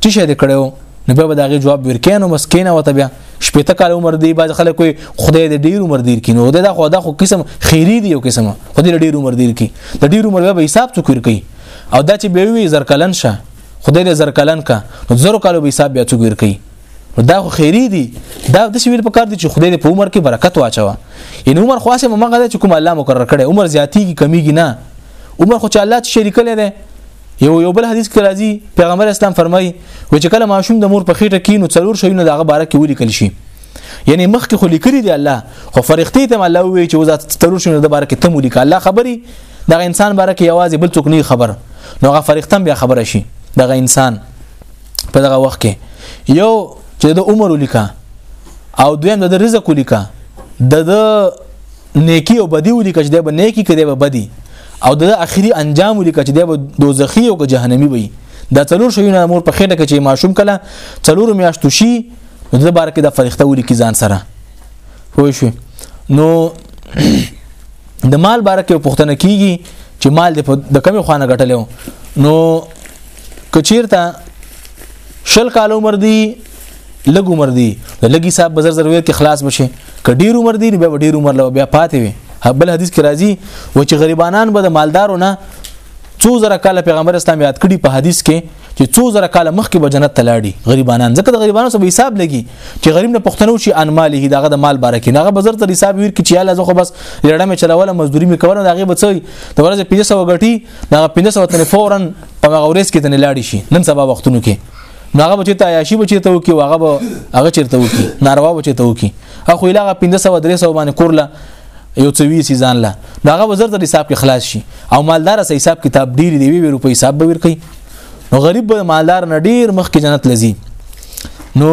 A: چې شه دې کړو نو به دا غي جواب ورکې نو مسکینه وته بیا شپې ته کال عمر دی باز خلک کوئی خدای دې ډیر عمر دیر کینو دا خو دا خو قسم خیری دی یو قسم خو دې ډیر عمر دیر کی د ډیر عمر به حساب څوک ورکی او دا چې به وی زرکلن شه خدای دې زرکلن کا نو زرو کالو به حساب بیا څوک ورکی دا خو خیری دی دا د شویل په کار دی چې خدای دې په عمر کې برکت واچوه ان عمر خاصه مغه چې کوم الله مقرر کړي عمر زیاتی کی کمیږي نه عمر خو چې الله شریک لري یو یو بل حدیث کې راځي پیغمبر اسلام فرمایي و چې کله ماشوم د مور په خېټه کې نو څلور شیونه دغه باره کې ولیکل شي یعنی مخکې خو لیکلي دی الله خو فرښتې ته الله وی چې وزات څلور شیونه د باره کې تم ولیک الله خبري دغه انسان باره کې یوازې بل څوک نه خبر نو هغه فرښتم بیا خبره شي دغه انسان په دغه وخت کې یو چې د عمر ولیکا او دویم د رزق ولیکا د نیکی او بدی ولیکه چې دی به نیکی کړي به بدی او د اخري انجام ولیکه چې دی به دوزخي او جهنمی وي دا څلور شیونه مور په خېټه کې چې ماشوم کله څلور میاشتو شي نو د بار کې د فرښتہ ولیکي ځان سره پوه شو نو د مال بار کې پښتنه کیږي چې مال د کمی خوانه غټلو نو کچیرته شل کال عمر دی لګ عمر دی د لګي صاحب بزر ضرورت کې خلاص بشي ک ډیر عمر دی بیا ډیر عمر لو بیا پاتې وي بل حدیث کې راځي و چې غریبانان به د مالدارو نه څو زره کاله پیغمبر اسلام یاد کړي په حدیث کې چې څو زره کاله مخکې به جنت تلاړي غریبانان ځکه د غریبانو سره حساب لګي چې غریب نه پښتنو شي ان ماله دغه د مال بارکه نه غبزر تر حساب ویر کې چې الله زه خو بس لړه مې چلوله مزدوري مې کوله دغه بچي د ورځې 500 غټي دغه 500 تنه فورن په مغورس کې تنه لاړي شي نن سبا وختونو کې نو هغه بچی ته عیاشي بچی ته وکي هغه به هغه چیرته وکي ناروا بچی ته وکي اخو لغه 1500 درې سو باندې کورله یو څه وی سیزان لا نو هغه وزر ته حساب کې خلاص شي او مالدار سه حساب کتاب ډیر دی وی روپې حساب به ورکي نو غریب به مالدار نه ډیر مخ کې جنت لذي نو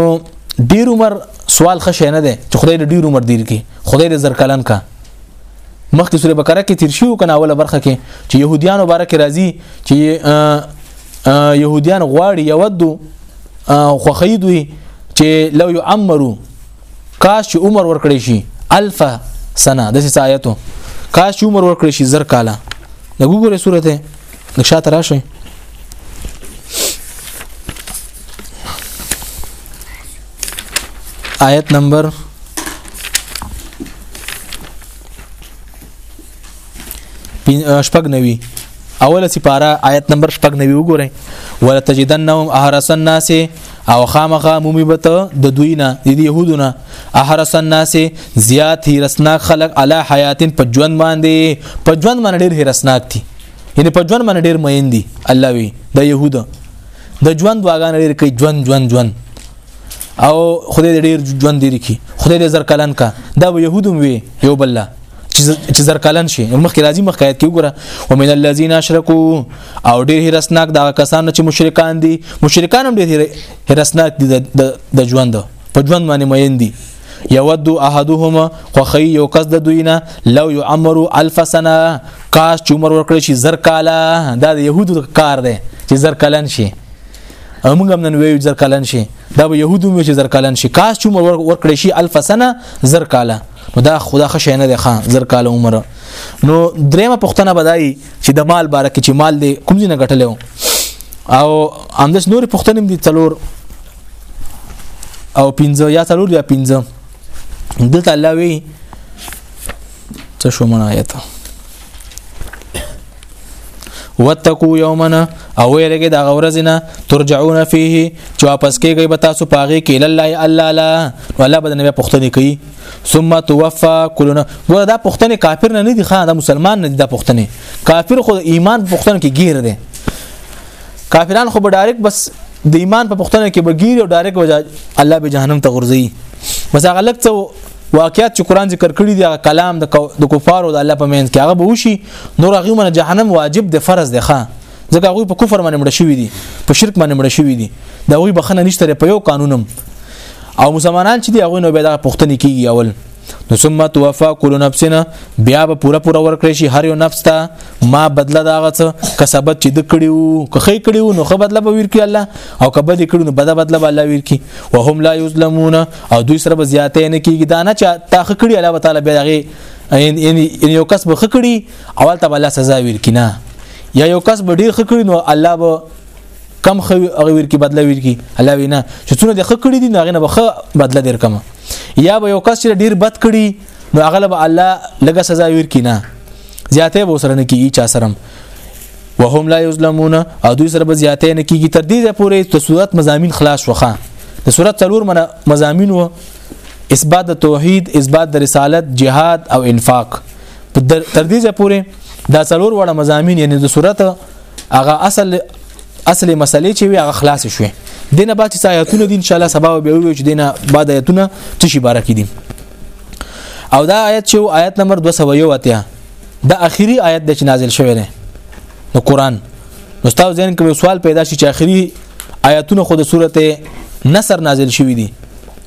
A: ډیر عمر سوال خشه نه ده چې خدای دې ډیر عمر دیر کې خدای دې زر کلن کا مخکې سوره بقره کې تیر شو کنه اوله برخه کې چې يهوديان مبارک راځي چې يهوديان غواړي یودو خوخی دوی چې لو يعمرو کاش چې عمر ورکړي شي الف سنه د سې آیتو کاش چې عمر ورکړي شي زر کاله د ګوګل سورته د شاته راشي آیت نمبر شپږ نوي اوله سپاره آیت نمبر شپږ نوي وګورئ ولا تجدنهم احرس الناس او خامخا مومي بت د دوی نه د يهودو نه احرس الناس زیات هرسناک خلق علی حیاتن په ژوند باندې په ژوند باندې ډیر هرسناک دي یعنی په ژوند باندې ډیر مین دي الله وی د يهودو د ژوند واغان لري کوي ژوند ژوند ژوند او خدای ډیر ژوند لري کی خدای دې زر کلن کا دا يهودم وي یو بل لا چې زر کلن شي مخکې راځي مخکې آیت کې وګوره ومن الذين اشركوا او ډېر هرسناک دا کسان چې مشرکان دي مشرکان هم ډېر هرسناک دي د ژوند په ژوند باندې مېن دي یود احدهم خوخی یو کس د دوینا لو یعمر الف سنه کاش چې عمر ورکړي شي زر کاله دا د يهودو کار دی چې زر کلن شي موږ هم نن ویو زر کلن شي دا به يهودو مې چې زر کلن شي کاش چې عمر ورکړي شي الف سنه زر کاله نو دا خدا خشه نه دی خان زر کاله عمر نو درېمه پښتنه بدایي چې د مال بارکه چې مال دې کوم ځای نه غټلو او همداس نور پښتنې دي څلور او پنځه یا څلور یا پنځه دلته الله وی څه شو مونږ آیت واتقوا يومنا او ویلګه د غورزنه ترجعون فيه چې واپس کېږي به تاسو پاغي کې لله الله لا ولا بدن به پښتني کوي ثم توفى كلنا ګور دا پښتني کافر نه دي خان دا مسلمان نه دي دا پښتني کافر خو ایمان پښتن کې گیر دي کافران خو به ډایرک بس د ایمان په پښتنه کې بغیر او ډایرک وجه الله به جهنم ته غورځي بس هغه لکه واقعیت چې قران ذکر کړی دی هغه کلام د کفارو د الله په مینځ کې هغه به وشي نور هغه من جهنم واجب دی فرض دی ښا ځکه هغه په کفر باندې مړ شوی دی په شرک باندې مړ شوی دی دا هغه بخنه نشته په یو قانونم او مسلمانان چې دی هغه نو به دا پښتني کیږي اول نو ثم توفا کل نفسنا بیا به پوره پوره ورکړي شي هر یو نفس ته ما بدله داغه څه کسبت چې د کړیو که خې کړیو نو خو بدله به ورکی الله او که بد کړو نو بد بدله به الله ورکی وهم لا یظلمون او دوی سره به زیاتې نه کیږي دا نه چې تا خکړی الله تعالی به دغه ان یو کس به خکړی اول ته الله سزا ورکی نه یا یو کس به ډیر خکړی نو الله به کم خو هغه ورکی بدله ورکی الله وینا چې څونه د خکړې دي هغه نه بخه بدله در کما یا به یو کس ډیر بد کړي نو هغه به الله لګه سزا ورکی نه زیاته به سره نه کیږي چا سره وهم لا یظلمون او دوی سره به زیاته نه کیږي تر دې پورې ته صورت مزامین خلاص وخه د صورت څلور منه مزامین و اثبات د توحید اثبات د رسالت جهاد او انفاق تر دې پورې دا څلور وړه مزامین یعنی د صورت هغه اصل اصلي مسلې چې وی هغه خلاص شوې دینه بعد چې آیاتونه دي ان شاء الله سبا به وي چې دینه بعد آیاتونه څه شي بارکې دي او دا آیت چې آیت نمبر 201 اتیا دا اخیری آیت د نازل شوی دی نو قران نو تاسو ځین کوم سوال پیدا شي چې اخیری آیاتونه خو د سورته نصر نازل شوی دي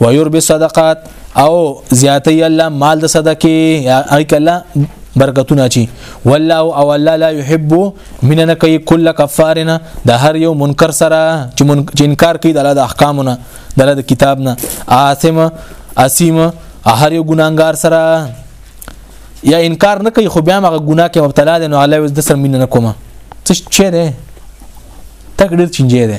A: ويربي صدقات او زیاتې الله مال د صدقې اي کله برکتونه چی والله او الله لا يحب من نه کوي کل کفارنا د هر یو منکر سره چې انکار کوي د الله د احکامونه د الله د کتاب نه آثم اسیم هر یو ګناګار سره یا انکار نه کوي خو بیا هغه ګناه کې مبتلا دي نو الله وز د سر مين نه کومه څه چیرې تک ډیر چنجې ده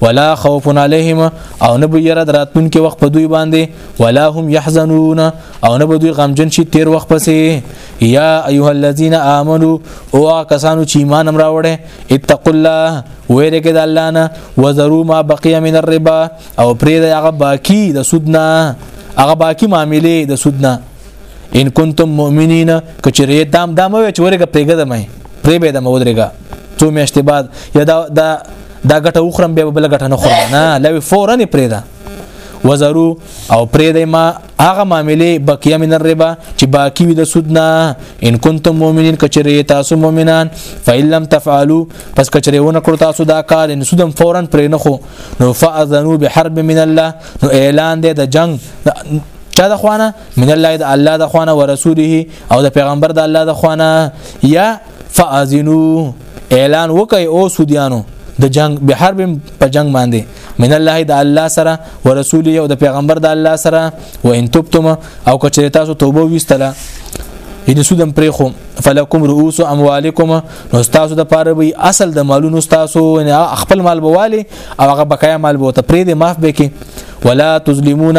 A: ولا خوف عليهم او نه به ير دراتون کې وخت په دوی باندې ولا هم يحزنون او نه به دوی غمجن شي تیر وخت پسې یا ايها الذين امنوا او کسانو چې ایمان امر راوړي اتقوا الله ويرګه د الله نه وذروا ما بقي من الربا او پرې د هغه باقی د سودنا هغه باقی معاملې د سودنا ان کنتم مؤمنین کچری دام دام وی چې ورګه پیګه د مې پرې به د مودرګه څو میاشتې بعد یا دا دا دا ګټه وخرم به بل ګټه نه خورم نه لوي فورا نه پرې ده وزرو او پرې دی ما هغه معاملې بقیه من الربا چې باقی وي د سود نه ان کنتم مؤمنین کچری تاسو مؤمنان فإن لم تفعلوا پس کچری ونه کړ تاسو دا کار ان سودم فورا پرې نه خو نو فاذنوا بحرب من الله نو اعلان دی د جنگ چا د خوانه من الله د الله د خوانه ورسوله او د پیغمبر د الله د خوانه یا فاذنو اعلان وکي او سودیانو د جنگ به حرب په جنگ باندې من الله د الله سره ورسول او د پیغمبر د الله سره و ان تبتم او کچې تاسو توبه وستله یعنی سودم پرې خو فلکم رؤوس اموالکم نو تاسو د پاره وي اصل د مالونو تاسو یعنی خپل مال بواله او هغه بقایا مال بوته پرې د معاف به کې ولا تظلمون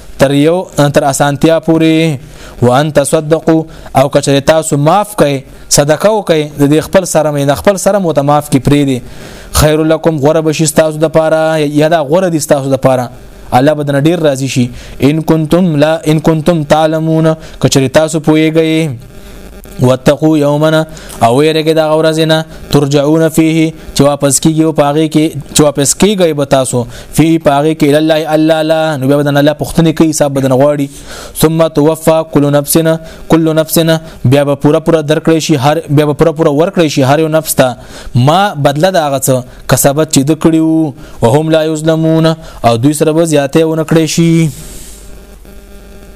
A: تر یو تر اسانتیا پوری وان تصدقوا او کچره تاسو معاف کئ صدقه وکئ د خپل سره مې د خپل سره مو ته معاف کی پری دی خیر لکم غره بشی تاسو د پاره یا دا غره دي تاسو د پاره الله بدن ډیر راضی شي ان کنتم لا ان کنتم تعلمون کچره تاسو پویږئ واتقوا یومنا او ویرګه دا غورزینا ترجعون فيه چې واپس کیږي او پاغي کې چې واپس کیږي به تاسو فی پاغي کې الله الله لا نو به بدن الله پښتني کوي حساب بدن غواړي ثم توفى كل نفسنا كل نفسنا بیا به پورا پورا درکړې شي هر بیا به پورا پورا ورکړې شي هر یو نفس ته ما بدله دا غڅ کسبت چې د کړیو وهم لا یظلمون او دوی سره به زیاته ونکړې شي